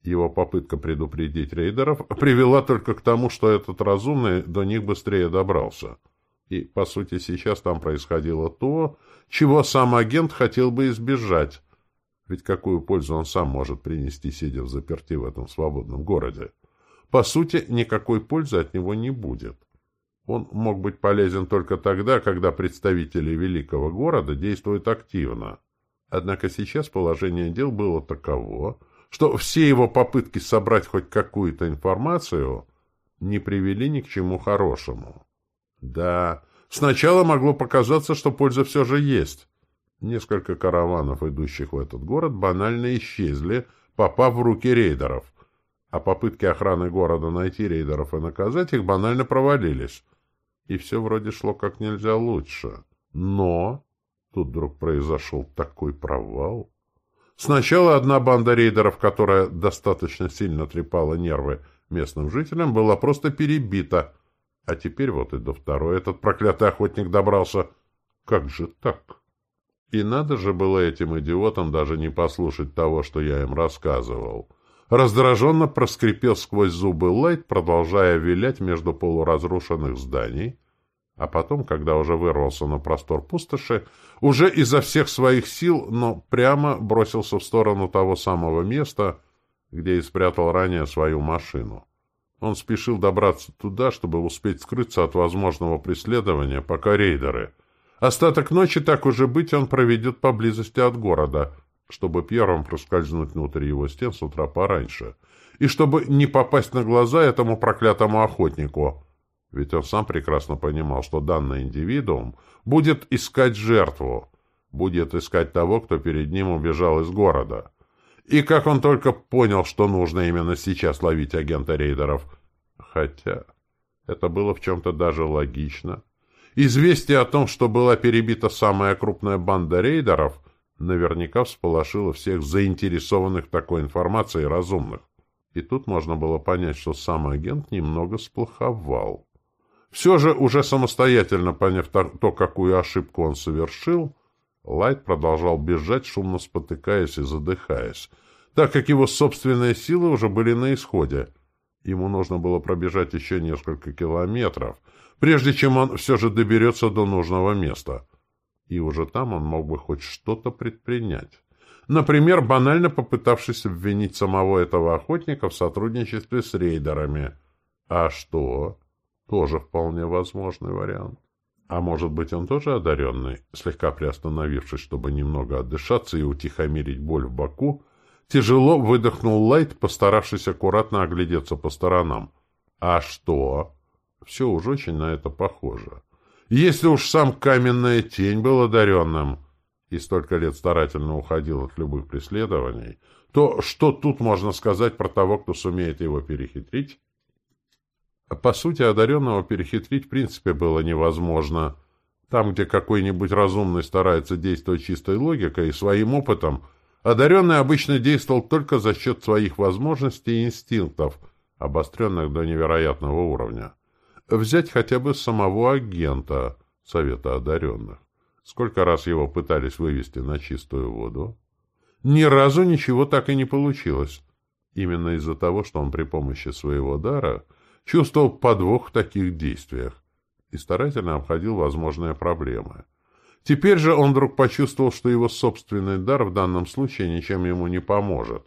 Его попытка предупредить рейдеров привела только к тому, что этот разумный до них быстрее добрался. И, по сути, сейчас там происходило то, чего сам агент хотел бы избежать. Ведь какую пользу он сам может принести, сидя в заперти в этом свободном городе? По сути, никакой пользы от него не будет. Он мог быть полезен только тогда, когда представители великого города действуют активно. Однако сейчас положение дел было таково, что все его попытки собрать хоть какую-то информацию не привели ни к чему хорошему. Да, сначала могло показаться, что польза все же есть. Несколько караванов, идущих в этот город, банально исчезли, попав в руки рейдеров, а попытки охраны города найти рейдеров и наказать их банально провалились. И все вроде шло как нельзя лучше. Но тут вдруг произошел такой провал. Сначала одна банда рейдеров, которая достаточно сильно трепала нервы местным жителям, была просто перебита. А теперь вот и до второй этот проклятый охотник добрался. Как же так? И надо же было этим идиотам даже не послушать того, что я им рассказывал. Раздраженно проскрипел сквозь зубы Лайт, продолжая вилять между полуразрушенных зданий, а потом, когда уже вырвался на простор пустоши, уже изо всех своих сил, но прямо бросился в сторону того самого места, где и спрятал ранее свою машину. Он спешил добраться туда, чтобы успеть скрыться от возможного преследования, пока рейдеры. Остаток ночи, так уже быть, он проведет поблизости от города, чтобы первым проскользнуть внутрь его стен с утра пораньше, и чтобы не попасть на глаза этому проклятому охотнику — ведь он сам прекрасно понимал, что данный индивидуум будет искать жертву, будет искать того, кто перед ним убежал из города. И как он только понял, что нужно именно сейчас ловить агента рейдеров. Хотя это было в чем-то даже логично. Известие о том, что была перебита самая крупная банда рейдеров, наверняка всполошило всех заинтересованных такой информацией разумных. И тут можно было понять, что сам агент немного сплоховал. Все же, уже самостоятельно поняв то, какую ошибку он совершил, Лайт продолжал бежать, шумно спотыкаясь и задыхаясь, так как его собственные силы уже были на исходе. Ему нужно было пробежать еще несколько километров, прежде чем он все же доберется до нужного места. И уже там он мог бы хоть что-то предпринять. Например, банально попытавшись обвинить самого этого охотника в сотрудничестве с рейдерами. А что? Тоже вполне возможный вариант. А может быть, он тоже одаренный? Слегка приостановившись, чтобы немного отдышаться и утихомирить боль в боку, тяжело выдохнул Лайт, постаравшись аккуратно оглядеться по сторонам. А что? Все уж очень на это похоже. Если уж сам каменная тень был одаренным и столько лет старательно уходил от любых преследований, то что тут можно сказать про того, кто сумеет его перехитрить? По сути, одаренного перехитрить в принципе было невозможно. Там, где какой-нибудь разумный старается действовать чистой логикой и своим опытом, одаренный обычно действовал только за счет своих возможностей и инстинктов, обостренных до невероятного уровня. Взять хотя бы самого агента Совета одаренных. Сколько раз его пытались вывести на чистую воду? Ни разу ничего так и не получилось. Именно из-за того, что он при помощи своего дара – чувствовал подвох в таких действиях и старательно обходил возможные проблемы. Теперь же он вдруг почувствовал, что его собственный дар в данном случае ничем ему не поможет.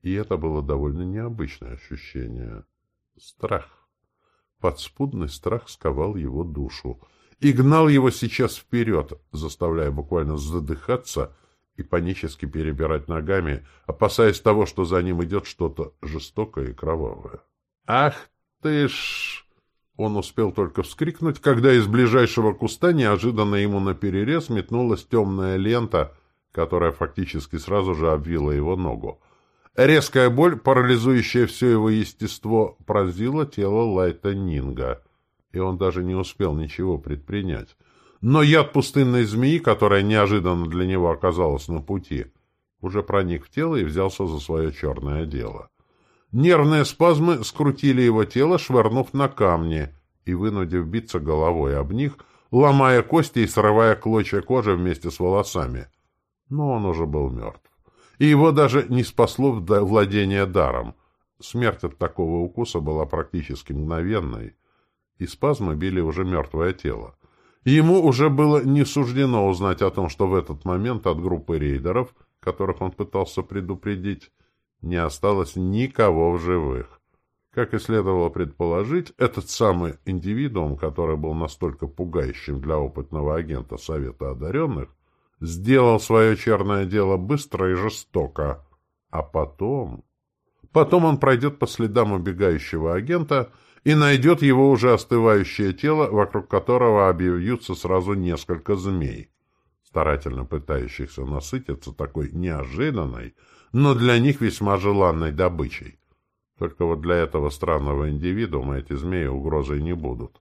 И это было довольно необычное ощущение. Страх. Подспудный страх сковал его душу и гнал его сейчас вперед, заставляя буквально задыхаться и панически перебирать ногами, опасаясь того, что за ним идет что-то жестокое и кровавое. «Ах ты ж...» Он успел только вскрикнуть, когда из ближайшего куста неожиданно ему наперерез метнулась темная лента, которая фактически сразу же обвила его ногу. Резкая боль, парализующая все его естество, пронзила тело Лайта Нинга. и он даже не успел ничего предпринять. Но яд пустынной змеи, которая неожиданно для него оказалась на пути, уже проник в тело и взялся за свое черное дело. Нервные спазмы скрутили его тело, швырнув на камни и вынудив биться головой об них, ломая кости и срывая клочья кожи вместе с волосами. Но он уже был мертв. И его даже не спасло владение даром. Смерть от такого укуса была практически мгновенной, и спазмы били уже мертвое тело. Ему уже было не суждено узнать о том, что в этот момент от группы рейдеров, которых он пытался предупредить, не осталось никого в живых. Как и следовало предположить, этот самый индивидуум, который был настолько пугающим для опытного агента Совета одаренных, сделал свое черное дело быстро и жестоко. А потом... Потом он пройдет по следам убегающего агента и найдет его уже остывающее тело, вокруг которого объявятся сразу несколько змей, старательно пытающихся насытиться такой неожиданной, но для них весьма желанной добычей. Только вот для этого странного индивидуума эти змеи угрозой не будут.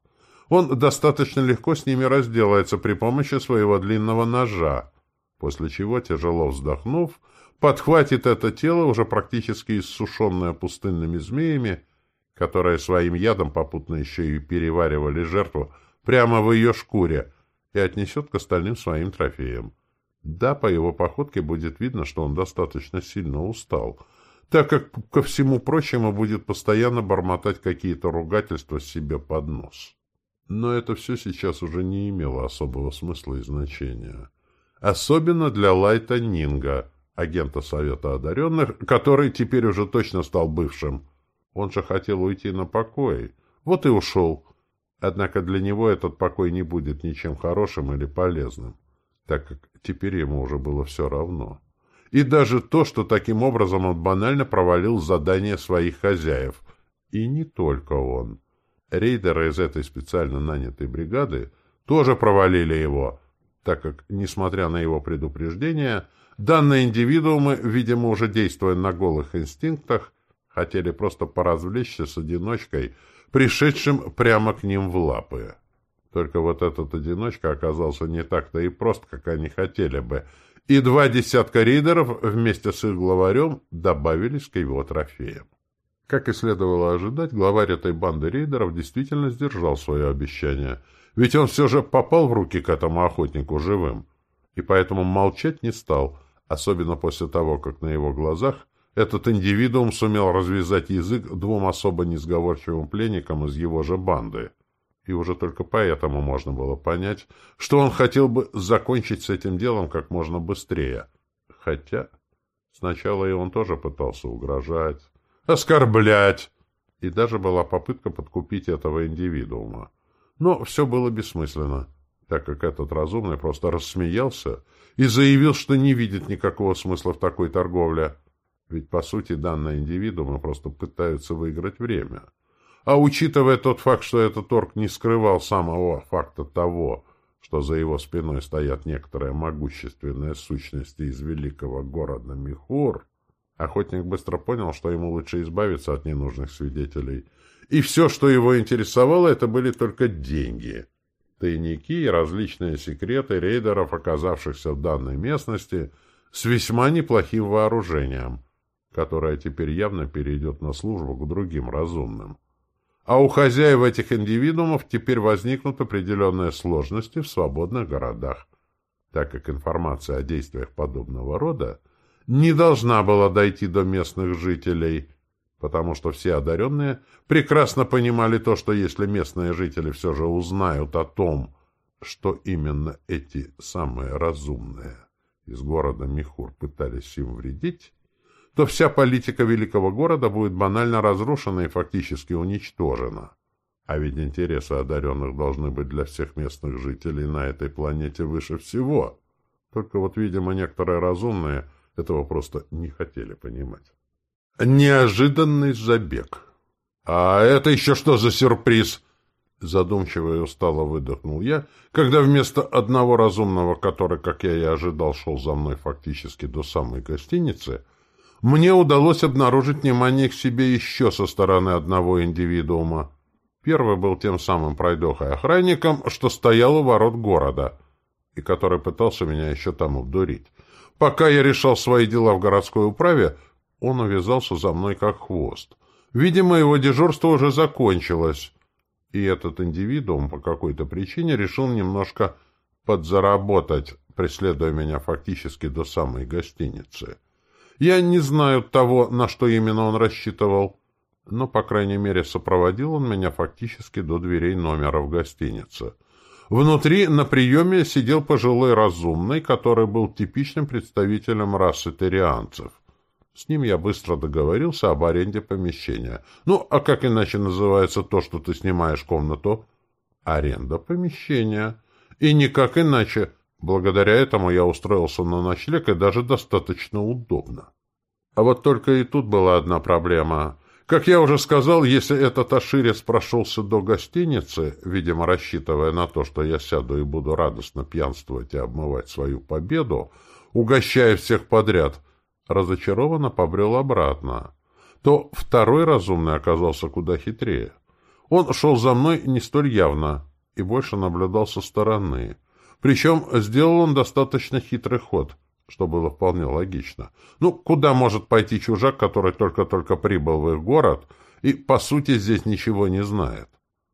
Он достаточно легко с ними разделается при помощи своего длинного ножа, после чего, тяжело вздохнув, подхватит это тело, уже практически иссушенное пустынными змеями, которые своим ядом попутно еще и переваривали жертву прямо в ее шкуре, и отнесет к остальным своим трофеям. Да, по его походке будет видно, что он достаточно сильно устал, так как, ко всему прочему, будет постоянно бормотать какие-то ругательства себе под нос. Но это все сейчас уже не имело особого смысла и значения. Особенно для Лайта Нинга, агента Совета Одаренных, который теперь уже точно стал бывшим. Он же хотел уйти на покой. Вот и ушел. Однако для него этот покой не будет ничем хорошим или полезным так как теперь ему уже было все равно. И даже то, что таким образом он банально провалил задание своих хозяев. И не только он. Рейдеры из этой специально нанятой бригады тоже провалили его, так как, несмотря на его предупреждение, данные индивидуумы, видимо, уже действуя на голых инстинктах, хотели просто поразвлечься с одиночкой, пришедшим прямо к ним в лапы. Только вот этот одиночка оказался не так-то и прост, как они хотели бы, и два десятка рейдеров вместе с их главарем добавились к его трофеям. Как и следовало ожидать, главарь этой банды рейдеров действительно сдержал свое обещание, ведь он все же попал в руки к этому охотнику живым, и поэтому молчать не стал, особенно после того, как на его глазах этот индивидуум сумел развязать язык двум особо несговорчивым пленникам из его же банды. И уже только поэтому можно было понять, что он хотел бы закончить с этим делом как можно быстрее. Хотя сначала и он тоже пытался угрожать, оскорблять, и даже была попытка подкупить этого индивидуума. Но все было бессмысленно, так как этот разумный просто рассмеялся и заявил, что не видит никакого смысла в такой торговле. Ведь, по сути, данные индивидуумы просто пытаются выиграть время. А учитывая тот факт, что этот орк не скрывал самого факта того, что за его спиной стоят некоторые могущественные сущности из великого города Михур, охотник быстро понял, что ему лучше избавиться от ненужных свидетелей. И все, что его интересовало, это были только деньги. Тайники и различные секреты рейдеров, оказавшихся в данной местности, с весьма неплохим вооружением, которое теперь явно перейдет на службу к другим разумным а у хозяев этих индивидуумов теперь возникнут определенные сложности в свободных городах, так как информация о действиях подобного рода не должна была дойти до местных жителей, потому что все одаренные прекрасно понимали то, что если местные жители все же узнают о том, что именно эти самые разумные из города Михур пытались им вредить, то вся политика великого города будет банально разрушена и фактически уничтожена. А ведь интересы одаренных должны быть для всех местных жителей на этой планете выше всего. Только вот, видимо, некоторые разумные этого просто не хотели понимать. Неожиданный забег. «А это еще что за сюрприз?» Задумчиво и устало выдохнул я, когда вместо одного разумного, который, как я и ожидал, шел за мной фактически до самой гостиницы, мне удалось обнаружить внимание к себе еще со стороны одного индивидуума. Первый был тем самым пройдохой-охранником, что стоял у ворот города, и который пытался меня еще там обдурить. Пока я решал свои дела в городской управе, он увязался за мной как хвост. Видимо, его дежурство уже закончилось, и этот индивидуум по какой-то причине решил немножко подзаработать, преследуя меня фактически до самой гостиницы. Я не знаю того, на что именно он рассчитывал, но, по крайней мере, сопроводил он меня фактически до дверей номера в гостинице. Внутри на приеме сидел пожилой разумный, который был типичным представителем расы терианцев. С ним я быстро договорился об аренде помещения. Ну, а как иначе называется то, что ты снимаешь комнату? Аренда помещения. И никак иначе. Благодаря этому я устроился на ночлег и даже достаточно удобно. А вот только и тут была одна проблема. Как я уже сказал, если этот аширец прошелся до гостиницы, видимо, рассчитывая на то, что я сяду и буду радостно пьянствовать и обмывать свою победу, угощая всех подряд, разочарованно побрел обратно, то второй разумный оказался куда хитрее. Он шел за мной не столь явно и больше наблюдал со стороны. Причем сделал он достаточно хитрый ход — что было вполне логично. Ну, куда может пойти чужак, который только-только прибыл в их город и, по сути, здесь ничего не знает?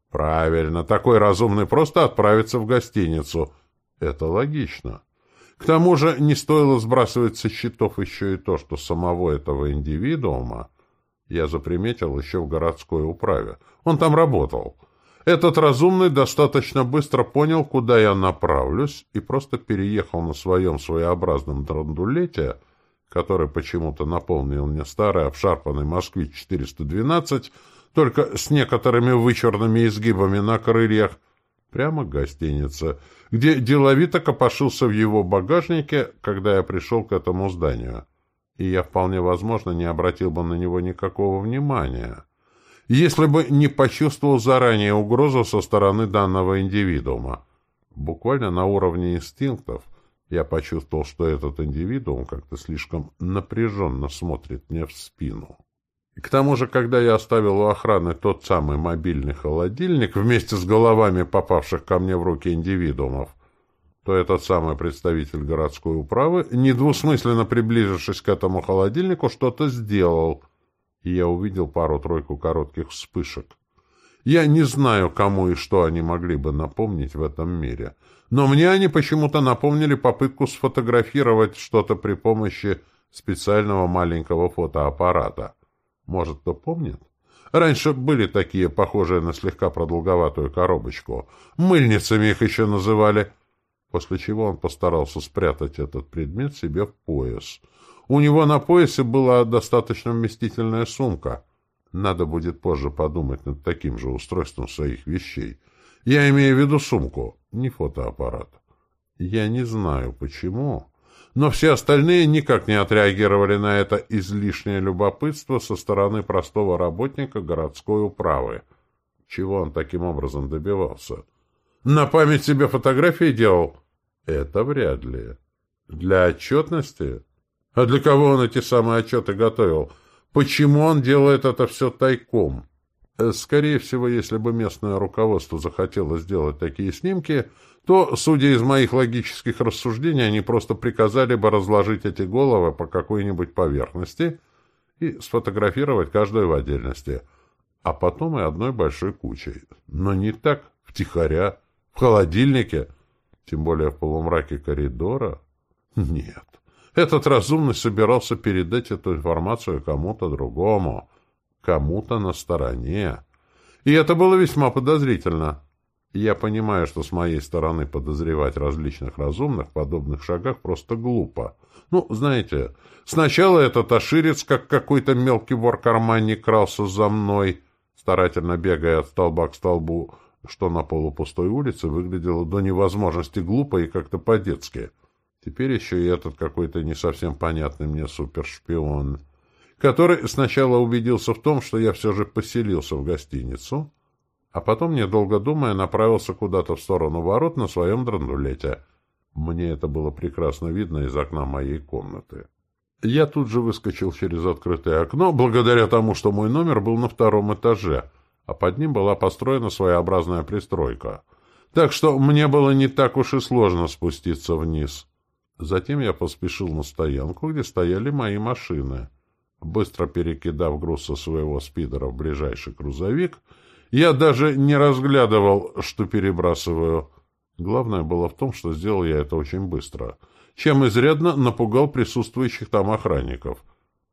Правильно, такой разумный просто отправится в гостиницу. Это логично. К тому же не стоило сбрасывать со счетов еще и то, что самого этого индивидуума я заприметил еще в городской управе. Он там работал. Этот разумный достаточно быстро понял, куда я направлюсь, и просто переехал на своем своеобразном драндулете, который почему-то наполнил мне старый обшарпанный «Москвич-412», только с некоторыми вычурными изгибами на крыльях, прямо к гостинице, где деловито копошился в его багажнике, когда я пришел к этому зданию. И я вполне возможно не обратил бы на него никакого внимания если бы не почувствовал заранее угрозу со стороны данного индивидуума. Буквально на уровне инстинктов я почувствовал, что этот индивидуум как-то слишком напряженно смотрит мне в спину. И к тому же, когда я оставил у охраны тот самый мобильный холодильник вместе с головами попавших ко мне в руки индивидуумов, то этот самый представитель городской управы, недвусмысленно приближившись к этому холодильнику, что-то сделал — и я увидел пару-тройку коротких вспышек. Я не знаю, кому и что они могли бы напомнить в этом мире, но мне они почему-то напомнили попытку сфотографировать что-то при помощи специального маленького фотоаппарата. Может, кто помнит? Раньше были такие, похожие на слегка продолговатую коробочку. Мыльницами их еще называли. После чего он постарался спрятать этот предмет себе в пояс — у него на поясе была достаточно вместительная сумка. Надо будет позже подумать над таким же устройством своих вещей. Я имею в виду сумку, не фотоаппарат. Я не знаю, почему, но все остальные никак не отреагировали на это излишнее любопытство со стороны простого работника городской управы. Чего он таким образом добивался? На память себе фотографии делал? Это вряд ли. Для отчетности? А для кого он эти самые отчеты готовил? Почему он делает это все тайком? Э, скорее всего, если бы местное руководство захотело сделать такие снимки, то, судя из моих логических рассуждений, они просто приказали бы разложить эти головы по какой-нибудь поверхности и сфотографировать каждую в отдельности, а потом и одной большой кучей. Но не так, втихаря, в холодильнике, тем более в полумраке коридора. Нет. Этот разумный собирался передать эту информацию кому-то другому, кому-то на стороне. И это было весьма подозрительно. Я понимаю, что с моей стороны подозревать различных разумных в подобных шагах просто глупо. Ну, знаете, сначала этот оширец, как какой-то мелкий вор-карманник, крался за мной, старательно бегая от столба к столбу, что на полупустой улице выглядело до невозможности глупо и как-то по-детски. Теперь еще и этот какой-то не совсем понятный мне супершпион, который сначала убедился в том, что я все же поселился в гостиницу, а потом, недолго думая, направился куда-то в сторону ворот на своем драндулете. Мне это было прекрасно видно из окна моей комнаты. Я тут же выскочил через открытое окно, благодаря тому, что мой номер был на втором этаже, а под ним была построена своеобразная пристройка. Так что мне было не так уж и сложно спуститься вниз. Затем я поспешил на стоянку, где стояли мои машины. Быстро перекидав груз со своего спидера в ближайший грузовик, я даже не разглядывал, что перебрасываю. Главное было в том, что сделал я это очень быстро, чем изрядно напугал присутствующих там охранников,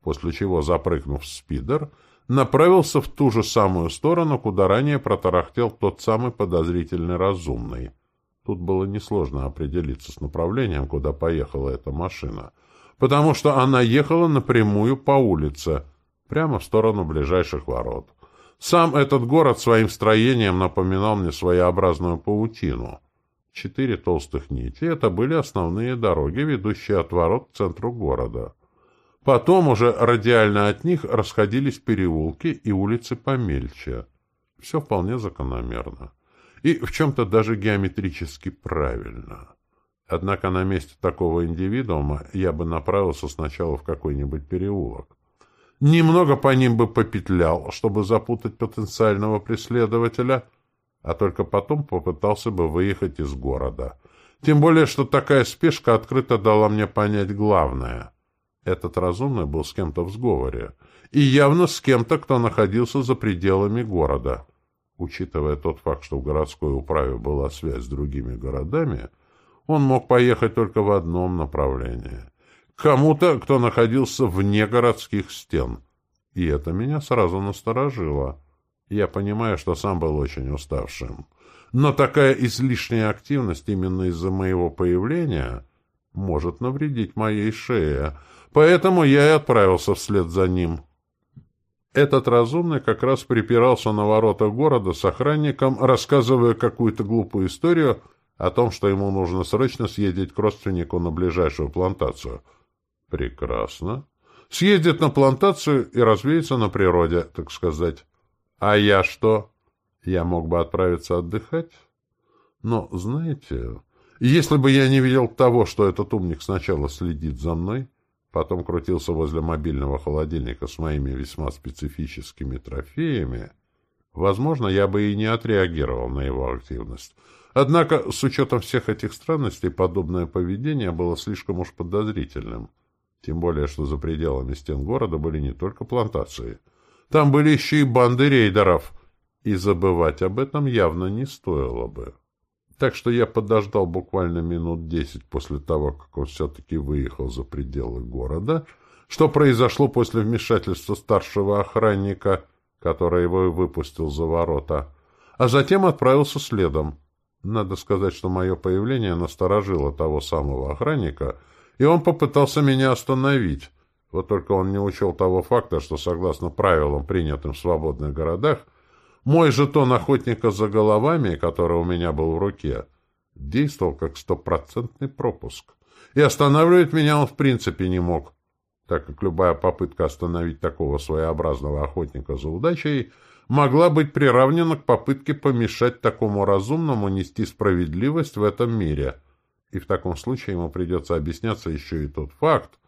после чего, запрыгнув в спидер, направился в ту же самую сторону, куда ранее протарахтел тот самый подозрительный разумный. Тут было несложно определиться с направлением, куда поехала эта машина, потому что она ехала напрямую по улице, прямо в сторону ближайших ворот. Сам этот город своим строением напоминал мне своеобразную паутину. Четыре толстых нити — это были основные дороги, ведущие от ворот к центру города. Потом уже радиально от них расходились переулки и улицы помельче. Все вполне закономерно. И в чем-то даже геометрически правильно. Однако на месте такого индивидуума я бы направился сначала в какой-нибудь переулок. Немного по ним бы попетлял, чтобы запутать потенциального преследователя, а только потом попытался бы выехать из города. Тем более, что такая спешка открыто дала мне понять главное. Этот разумный был с кем-то в сговоре, и явно с кем-то, кто находился за пределами города. Учитывая тот факт, что в городской управе была связь с другими городами, он мог поехать только в одном направлении. Кому-то, кто находился вне городских стен. И это меня сразу насторожило. Я понимаю, что сам был очень уставшим. Но такая излишняя активность именно из-за моего появления может навредить моей шее, Поэтому я и отправился вслед за ним. Этот разумный как раз припирался на ворота города с охранником, рассказывая какую-то глупую историю о том, что ему нужно срочно съездить к родственнику на ближайшую плантацию. Прекрасно. Съездит на плантацию и развеется на природе, так сказать. А я что? Я мог бы отправиться отдыхать? Но, знаете, если бы я не видел того, что этот умник сначала следит за мной, потом крутился возле мобильного холодильника с моими весьма специфическими трофеями, возможно, я бы и не отреагировал на его активность. Однако, с учетом всех этих странностей, подобное поведение было слишком уж подозрительным. Тем более, что за пределами стен города были не только плантации. Там были еще и банды рейдеров, и забывать об этом явно не стоило бы. Так что я подождал буквально минут десять после того, как он все-таки выехал за пределы города, что произошло после вмешательства старшего охранника, который его и выпустил за ворота, а затем отправился следом. Надо сказать, что мое появление насторожило того самого охранника, и он попытался меня остановить. Вот только он не учел того факта, что, согласно правилам, принятым в свободных городах, мой жетон охотника за головами, который у меня был в руке, действовал как стопроцентный пропуск. И останавливать меня он в принципе не мог, так как любая попытка остановить такого своеобразного охотника за удачей могла быть приравнена к попытке помешать такому разумному нести справедливость в этом мире. И в таком случае ему придется объясняться еще и тот факт,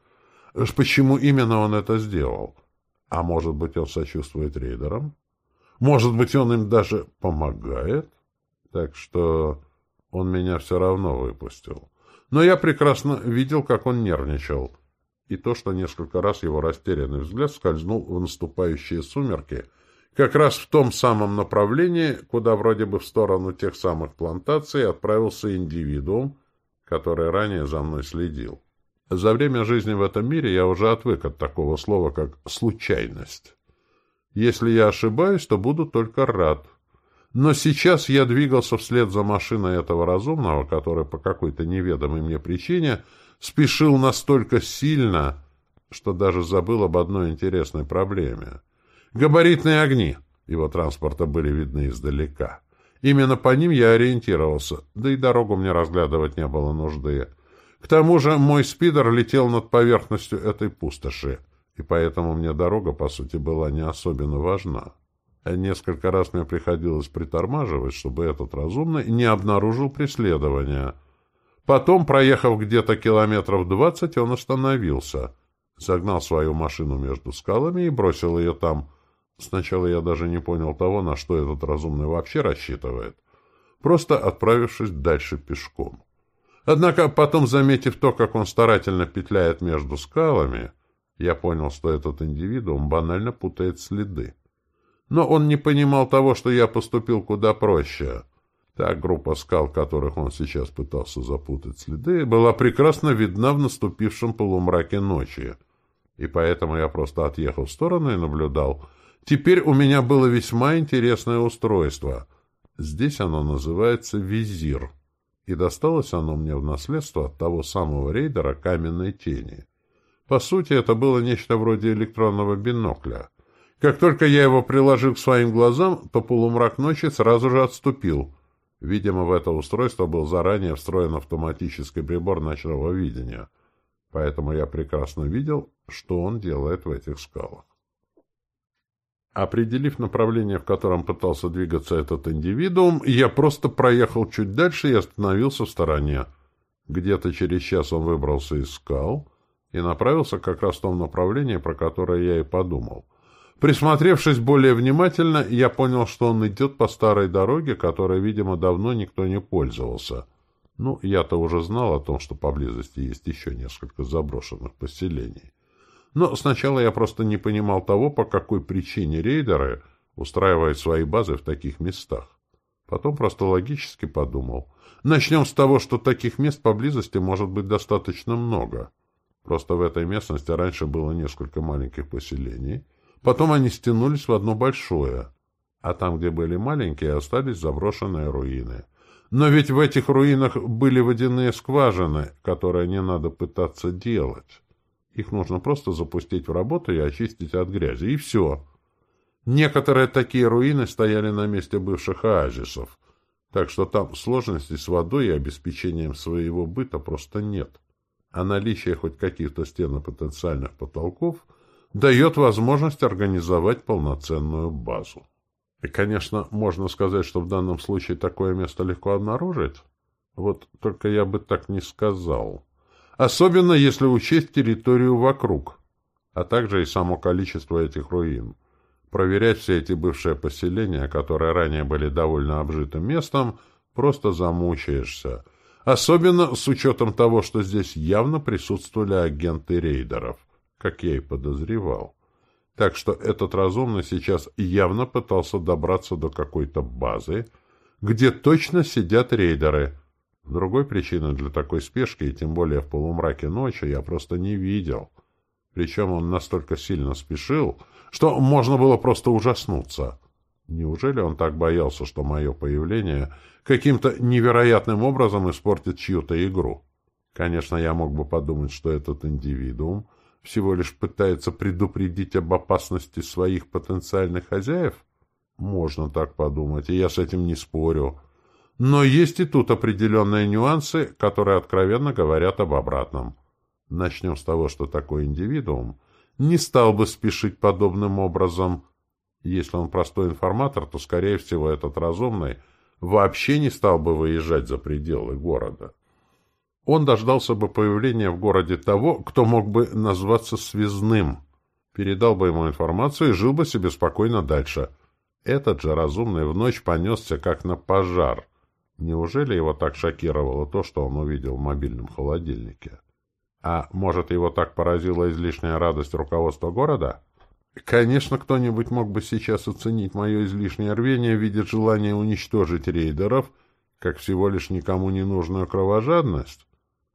почему именно он это сделал. А может быть, он сочувствует рейдерам? Может быть, он им даже помогает? Так что он меня все равно выпустил. Но я прекрасно видел, как он нервничал. И то, что несколько раз его растерянный взгляд скользнул в наступающие сумерки, как раз в том самом направлении, куда вроде бы в сторону тех самых плантаций отправился индивидуум, который ранее за мной следил. За время жизни в этом мире я уже отвык от такого слова, как «случайность». Если я ошибаюсь, то буду только рад. Но сейчас я двигался вслед за машиной этого разумного, который по какой-то неведомой мне причине спешил настолько сильно, что даже забыл об одной интересной проблеме. Габаритные огни его транспорта были видны издалека. Именно по ним я ориентировался, да и дорогу мне разглядывать не было нужды. К тому же мой спидер летел над поверхностью этой пустоши — и поэтому мне дорога, по сути, была не особенно важна. Несколько раз мне приходилось притормаживать, чтобы этот разумный не обнаружил преследования. Потом, проехав где-то километров двадцать, он остановился, загнал свою машину между скалами и бросил ее там, Сначала я даже не понял того, на что этот разумный вообще рассчитывает, просто отправившись дальше пешком. Однако потом, заметив то, как он старательно петляет между скалами, я понял, что этот индивидуум банально путает следы. Но он не понимал того, что я поступил куда проще. Та группа скал, которых он сейчас пытался запутать следы, была прекрасно видна в наступившем полумраке ночи. И поэтому я просто отъехал в сторону и наблюдал. Теперь у меня было весьма интересное устройство. Здесь оно называется «Визир». И досталось оно мне в наследство от того самого рейдера каменной тени. По сути, это было нечто вроде электронного бинокля. Как только я его приложил к своим глазам, то полумрак ночи сразу же отступил. Видимо, в это устройство был заранее встроен автоматический прибор ночного видения. Поэтому я прекрасно видел, что он делает в этих скалах. Определив направление, в котором пытался двигаться этот индивидуум, я просто проехал чуть дальше и остановился в стороне. Где-то через час он выбрался из скал и направился как раз в том направлении, про которое я и подумал. Присмотревшись более внимательно, я понял, что он идет по старой дороге, которой, видимо, давно никто не пользовался. Ну, я-то уже знал о том, что поблизости есть еще несколько заброшенных поселений. Но сначала я просто не понимал того, по какой причине рейдеры устраивают свои базы в таких местах. Потом просто логически подумал. Начнем с того, что таких мест поблизости может быть достаточно много. Просто в этой местности раньше было несколько маленьких поселений. Потом они стянулись в одно большое. А там, где были маленькие, остались заброшенные руины. Но ведь в этих руинах были водяные скважины, которые не надо пытаться делать. Их нужно просто запустить в работу и очистить от грязи. И все. Некоторые такие руины стояли на месте бывших оазисов. Так что там сложностей с водой и обеспечением своего быта просто нет. А наличие хоть каких-то стен и потенциальных потолков дает возможность организовать полноценную базу. И, конечно, можно сказать, что в данном случае такое место легко обнаружить. Вот только я бы так не сказал особенно если учесть территорию вокруг, а также и само количество этих руин. Проверять все эти бывшие поселения, которые ранее были довольно обжитым местом, просто замучаешься. Особенно с учетом того, что здесь явно присутствовали агенты рейдеров, как я и подозревал. Так что этот разумный сейчас явно пытался добраться до какой-то базы, где точно сидят рейдеры — Другой причины для такой спешки, и тем более в полумраке ночи, я просто не видел. Причем он настолько сильно спешил, что можно было просто ужаснуться. Неужели он так боялся, что мое появление каким-то невероятным образом испортит чью-то игру? Конечно, я мог бы подумать, что этот индивидуум всего лишь пытается предупредить об опасности своих потенциальных хозяев. Можно так подумать, и я с этим не спорю. Но есть и тут определенные нюансы, которые откровенно говорят об обратном. Начнем с того, что такой индивидуум не стал бы спешить подобным образом. Если он простой информатор, то, скорее всего, этот разумный вообще не стал бы выезжать за пределы города. Он дождался бы появления в городе того, кто мог бы назваться связным, передал бы ему информацию и жил бы себе спокойно дальше. Этот же разумный в ночь понесся, как на пожар — Неужели его так шокировало то, что он увидел в мобильном холодильнике? А может, его так поразила излишняя радость руководства города? Конечно, кто-нибудь мог бы сейчас оценить мое излишнее рвение в виде желания уничтожить рейдеров, как всего лишь никому не нужную кровожадность.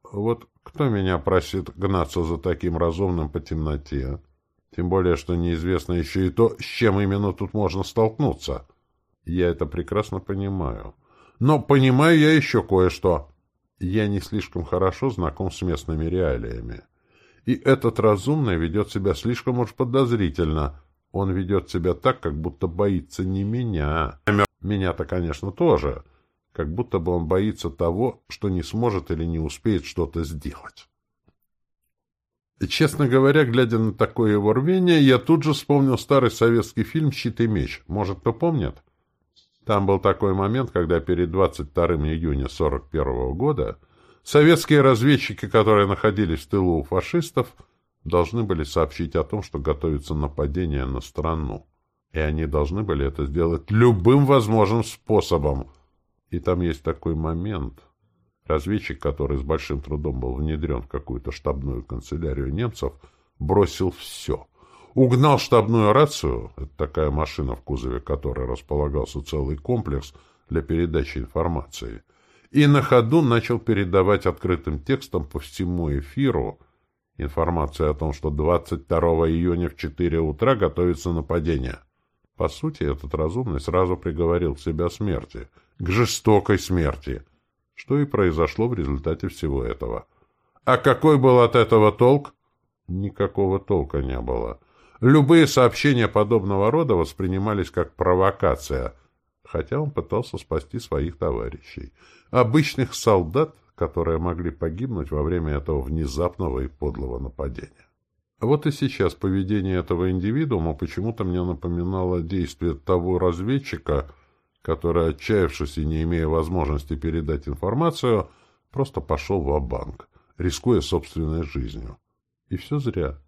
Вот кто меня просит гнаться за таким разумным по темноте? Тем более, что неизвестно еще и то, с чем именно тут можно столкнуться. Я это прекрасно понимаю. Но понимаю я еще кое-что. Я не слишком хорошо знаком с местными реалиями. И этот разумный ведет себя слишком уж подозрительно. Он ведет себя так, как будто боится не меня. Меня-то, конечно, тоже. Как будто бы он боится того, что не сможет или не успеет что-то сделать. Честно говоря, глядя на такое его рвение, я тут же вспомнил старый советский фильм «Щит и меч». Может, кто помнит? Там был такой момент, когда перед 22 июня 1941 года советские разведчики, которые находились в тылу у фашистов, должны были сообщить о том, что готовится нападение на страну. И они должны были это сделать любым возможным способом. И там есть такой момент. Разведчик, который с большим трудом был внедрен в какую-то штабную канцелярию немцев, бросил все. Угнал штабную рацию, это такая машина, в кузове которой располагался целый комплекс для передачи информации, и на ходу начал передавать открытым текстом по всему эфиру информацию о том, что 22 июня в 4 утра готовится нападение. По сути, этот разумный сразу приговорил себя смерти, к жестокой смерти, что и произошло в результате всего этого. А какой был от этого толк? Никакого толка не было. Любые сообщения подобного рода воспринимались как провокация, хотя он пытался спасти своих товарищей. Обычных солдат, которые могли погибнуть во время этого внезапного и подлого нападения. Вот и сейчас поведение этого индивидуума почему-то мне напоминало действие того разведчика, который, отчаявшись и не имея возможности передать информацию, просто пошел в банк рискуя собственной жизнью. И все зря.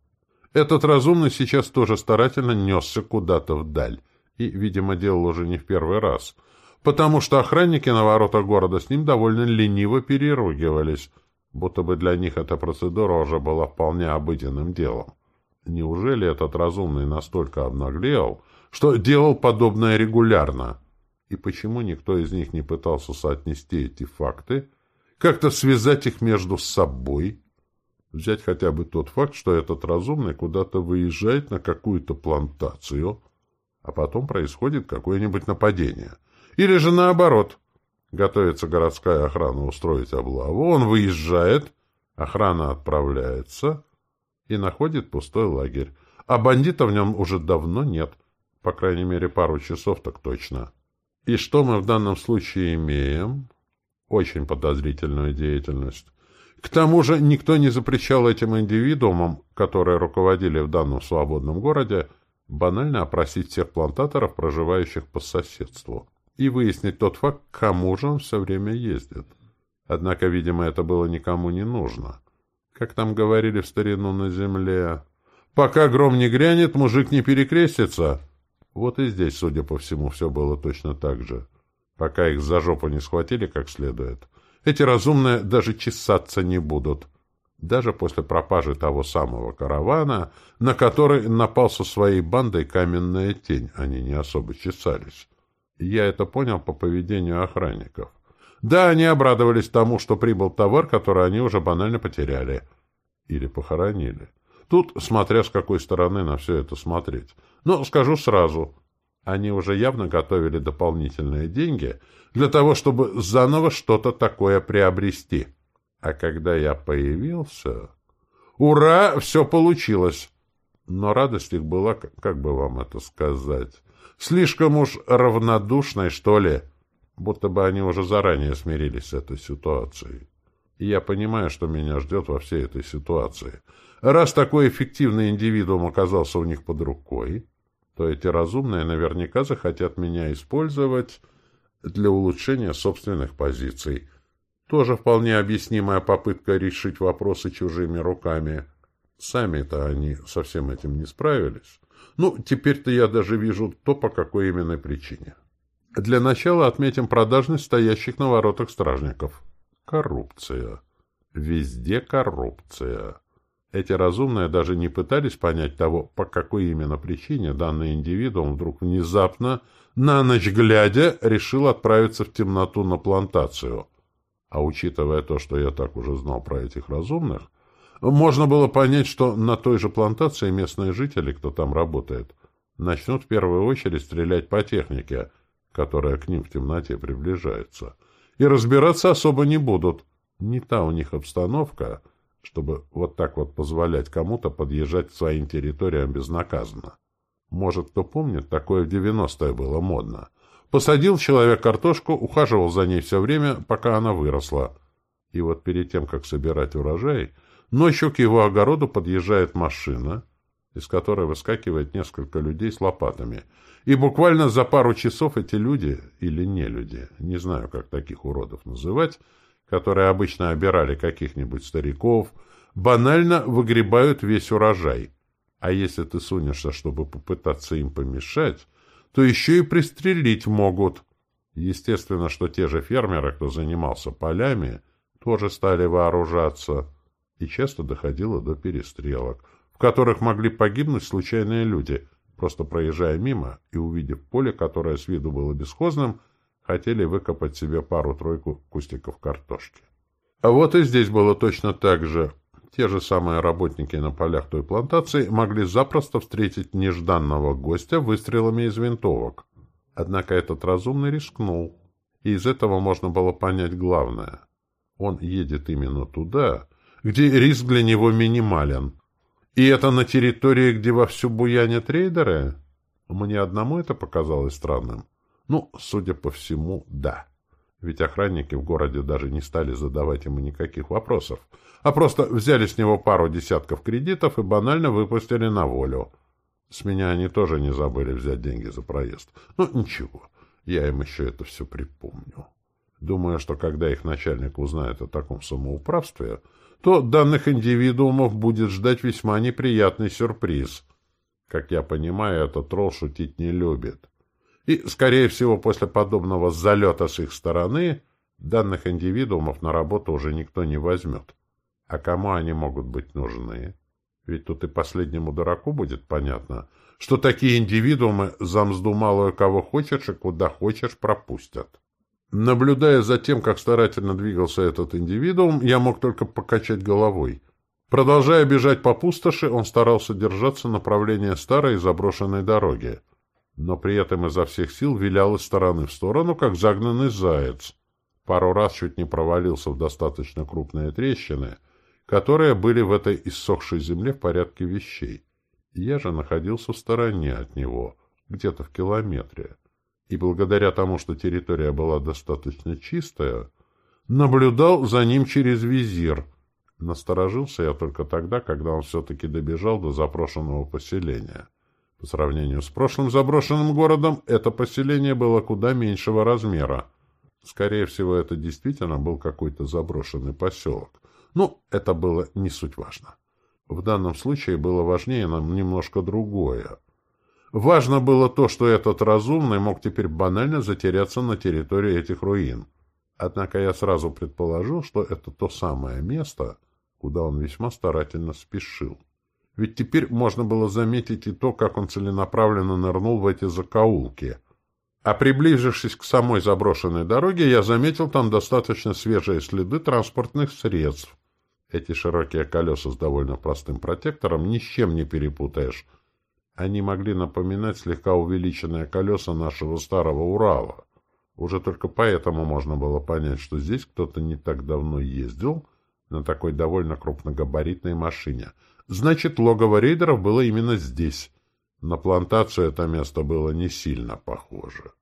Этот разумный сейчас тоже старательно несся куда-то вдаль, и, видимо, делал уже не в первый раз, потому что охранники на воротах города с ним довольно лениво переругивались, будто бы для них эта процедура уже была вполне обыденным делом. Неужели этот разумный настолько обнаглел, что делал подобное регулярно? И почему никто из них не пытался соотнести эти факты, как-то связать их между собой? Взять хотя бы тот факт, что этот разумный куда-то выезжает на какую-то плантацию, а потом происходит какое-нибудь нападение. Или же наоборот, готовится городская охрана устроить облаву, он выезжает, охрана отправляется и находит пустой лагерь. А бандита в нем уже давно нет, по крайней мере пару часов так точно. И что мы в данном случае имеем? Очень подозрительную деятельность. К тому же никто не запрещал этим индивидуумам, которые руководили в данном свободном городе, банально опросить всех плантаторов, проживающих по соседству, и выяснить тот факт, к кому же он все время ездит. Однако, видимо, это было никому не нужно. Как там говорили в старину на земле, «Пока гром не грянет, мужик не перекрестится». Вот и здесь, судя по всему, все было точно так же. Пока их за жопу не схватили как следует, эти разумные даже чесаться не будут. Даже после пропажи того самого каравана, на который напал со своей бандой каменная тень, они не особо чесались. Я это понял по поведению охранников. Да, они обрадовались тому, что прибыл товар, который они уже банально потеряли. Или похоронили. Тут, смотря с какой стороны на все это смотреть. Но скажу сразу, они уже явно готовили дополнительные деньги для того, чтобы заново что-то такое приобрести. А когда я появился... Ура! Все получилось! Но радость их была, как бы вам это сказать, слишком уж равнодушной, что ли, будто бы они уже заранее смирились с этой ситуацией. И я понимаю, что меня ждет во всей этой ситуации. Раз такой эффективный индивидуум оказался у них под рукой, то эти разумные наверняка захотят меня использовать для улучшения собственных позиций. Тоже вполне объяснимая попытка решить вопросы чужими руками. Сами-то они со всем этим не справились. Ну, теперь-то я даже вижу то, по какой именно причине. Для начала отметим продажность стоящих на воротах стражников. Коррупция. Везде коррупция. Эти разумные даже не пытались понять того, по какой именно причине данный индивидуум вдруг внезапно, на ночь глядя, решил отправиться в темноту на плантацию. А учитывая то, что я так уже знал про этих разумных, можно было понять, что на той же плантации местные жители, кто там работает, начнут в первую очередь стрелять по технике, которая к ним в темноте приближается, и разбираться особо не будут. Не та у них обстановка — чтобы вот так вот позволять кому-то подъезжать к своим территориям безнаказанно. Может, кто помнит, такое в 90-е было модно. Посадил человек картошку, ухаживал за ней все время, пока она выросла. И вот перед тем, как собирать урожай, ночью к его огороду подъезжает машина, из которой выскакивает несколько людей с лопатами. И буквально за пару часов эти люди, или не люди, не знаю, как таких уродов называть, которые обычно обирали каких-нибудь стариков, банально выгребают весь урожай. А если ты сунешься, чтобы попытаться им помешать, то еще и пристрелить могут. Естественно, что те же фермеры, кто занимался полями, тоже стали вооружаться. И часто доходило до перестрелок, в которых могли погибнуть случайные люди, просто проезжая мимо и увидев поле, которое с виду было бесхозным, хотели выкопать себе пару-тройку кустиков картошки. А вот и здесь было точно так же. Те же самые работники на полях той плантации могли запросто встретить нежданного гостя выстрелами из винтовок. Однако этот разумный рискнул. И из этого можно было понять главное. Он едет именно туда, где риск для него минимален. И это на территории, где вовсю буянят рейдеры? Мне одному это показалось странным. Ну, судя по всему, да. Ведь охранники в городе даже не стали задавать ему никаких вопросов, а просто взяли с него пару десятков кредитов и банально выпустили на волю. С меня они тоже не забыли взять деньги за проезд. Ну, ничего, я им еще это все припомню. Думаю, что когда их начальник узнает о таком самоуправстве, то данных индивидуумов будет ждать весьма неприятный сюрприз. Как я понимаю, этот тролл шутить не любит. И, скорее всего, после подобного залета с их стороны данных индивидуумов на работу уже никто не возьмет. А кому они могут быть нужны? Ведь тут и последнему дураку будет понятно, что такие индивидуумы за мзду малую кого хочешь и куда хочешь пропустят. Наблюдая за тем, как старательно двигался этот индивидуум, я мог только покачать головой. Продолжая бежать по пустоши, он старался держаться направления старой заброшенной дороги но при этом изо всех сил вилял из стороны в сторону, как загнанный заяц. Пару раз чуть не провалился в достаточно крупные трещины, которые были в этой иссохшей земле в порядке вещей. Я же находился в стороне от него, где-то в километре, и благодаря тому, что территория была достаточно чистая, наблюдал за ним через визир. Насторожился я только тогда, когда он все-таки добежал до запрошенного поселения. По сравнению с прошлым заброшенным городом, это поселение было куда меньшего размера. Скорее всего, это действительно был какой-то заброшенный поселок. Ну, это было не суть важно. В данном случае было важнее нам немножко другое. Важно было то, что этот разумный мог теперь банально затеряться на территории этих руин. Однако я сразу предположил, что это то самое место, куда он весьма старательно спешил. Ведь теперь можно было заметить и то, как он целенаправленно нырнул в эти закоулки. А приближившись к самой заброшенной дороге, я заметил там достаточно свежие следы транспортных средств. Эти широкие колеса с довольно простым протектором ни с чем не перепутаешь. Они могли напоминать слегка увеличенные колеса нашего старого Урала. Уже только поэтому можно было понять, что здесь кто-то не так давно ездил на такой довольно крупногабаритной машине — Значит, логово рейдеров было именно здесь. На плантацию это место было не сильно похоже.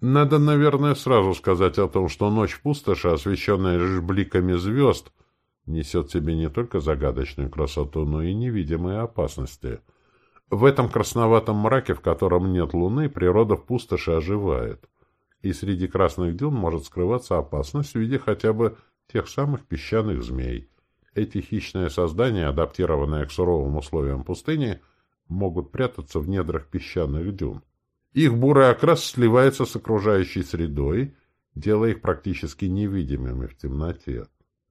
Надо, наверное, сразу сказать о том, что ночь пустоши, освещенная лишь бликами звезд, несет в себе не только загадочную красоту, но и невидимые опасности. В этом красноватом мраке, в котором нет луны, природа в пустоши оживает. И среди красных дюн может скрываться опасность в виде хотя бы тех самых песчаных змей. Эти хищные создания, адаптированные к суровым условиям пустыни, могут прятаться в недрах песчаных дюн. Их бурый окрас сливается с окружающей средой, делая их практически невидимыми в темноте.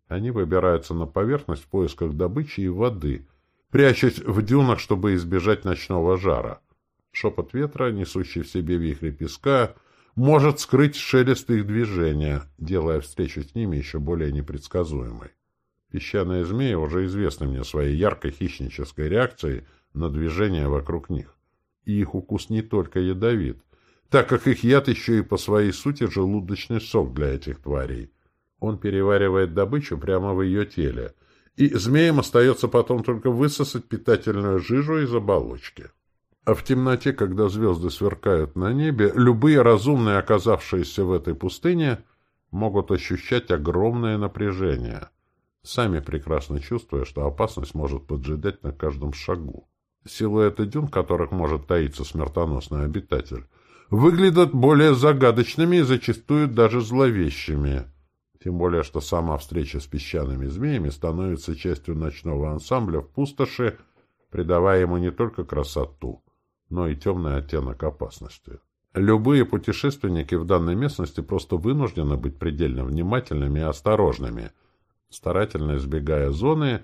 Они выбираются на поверхность в поисках добычи и воды, прячась в дюнах, чтобы избежать ночного жара. Шепот ветра, несущий в себе вихри песка, может скрыть шелест их движения, делая встречу с ними еще более непредсказуемой. Песчаные змеи уже известны мне своей яркой хищнической реакцией на движение вокруг них. И их укус не только ядовит, так как их яд еще и по своей сути желудочный сок для этих тварей. Он переваривает добычу прямо в ее теле, и змеям остается потом только высосать питательную жижу из оболочки. А в темноте, когда звезды сверкают на небе, любые разумные, оказавшиеся в этой пустыне, могут ощущать огромное напряжение — сами прекрасно чувствуя, что опасность может поджидать на каждом шагу. Силуэты дюн, в которых может таиться смертоносный обитатель, выглядят более загадочными и зачастую даже зловещими. Тем более, что сама встреча с песчаными змеями становится частью ночного ансамбля в пустоши, придавая ему не только красоту, но и темный оттенок опасности. Любые путешественники в данной местности просто вынуждены быть предельно внимательными и осторожными, старательно избегая зоны,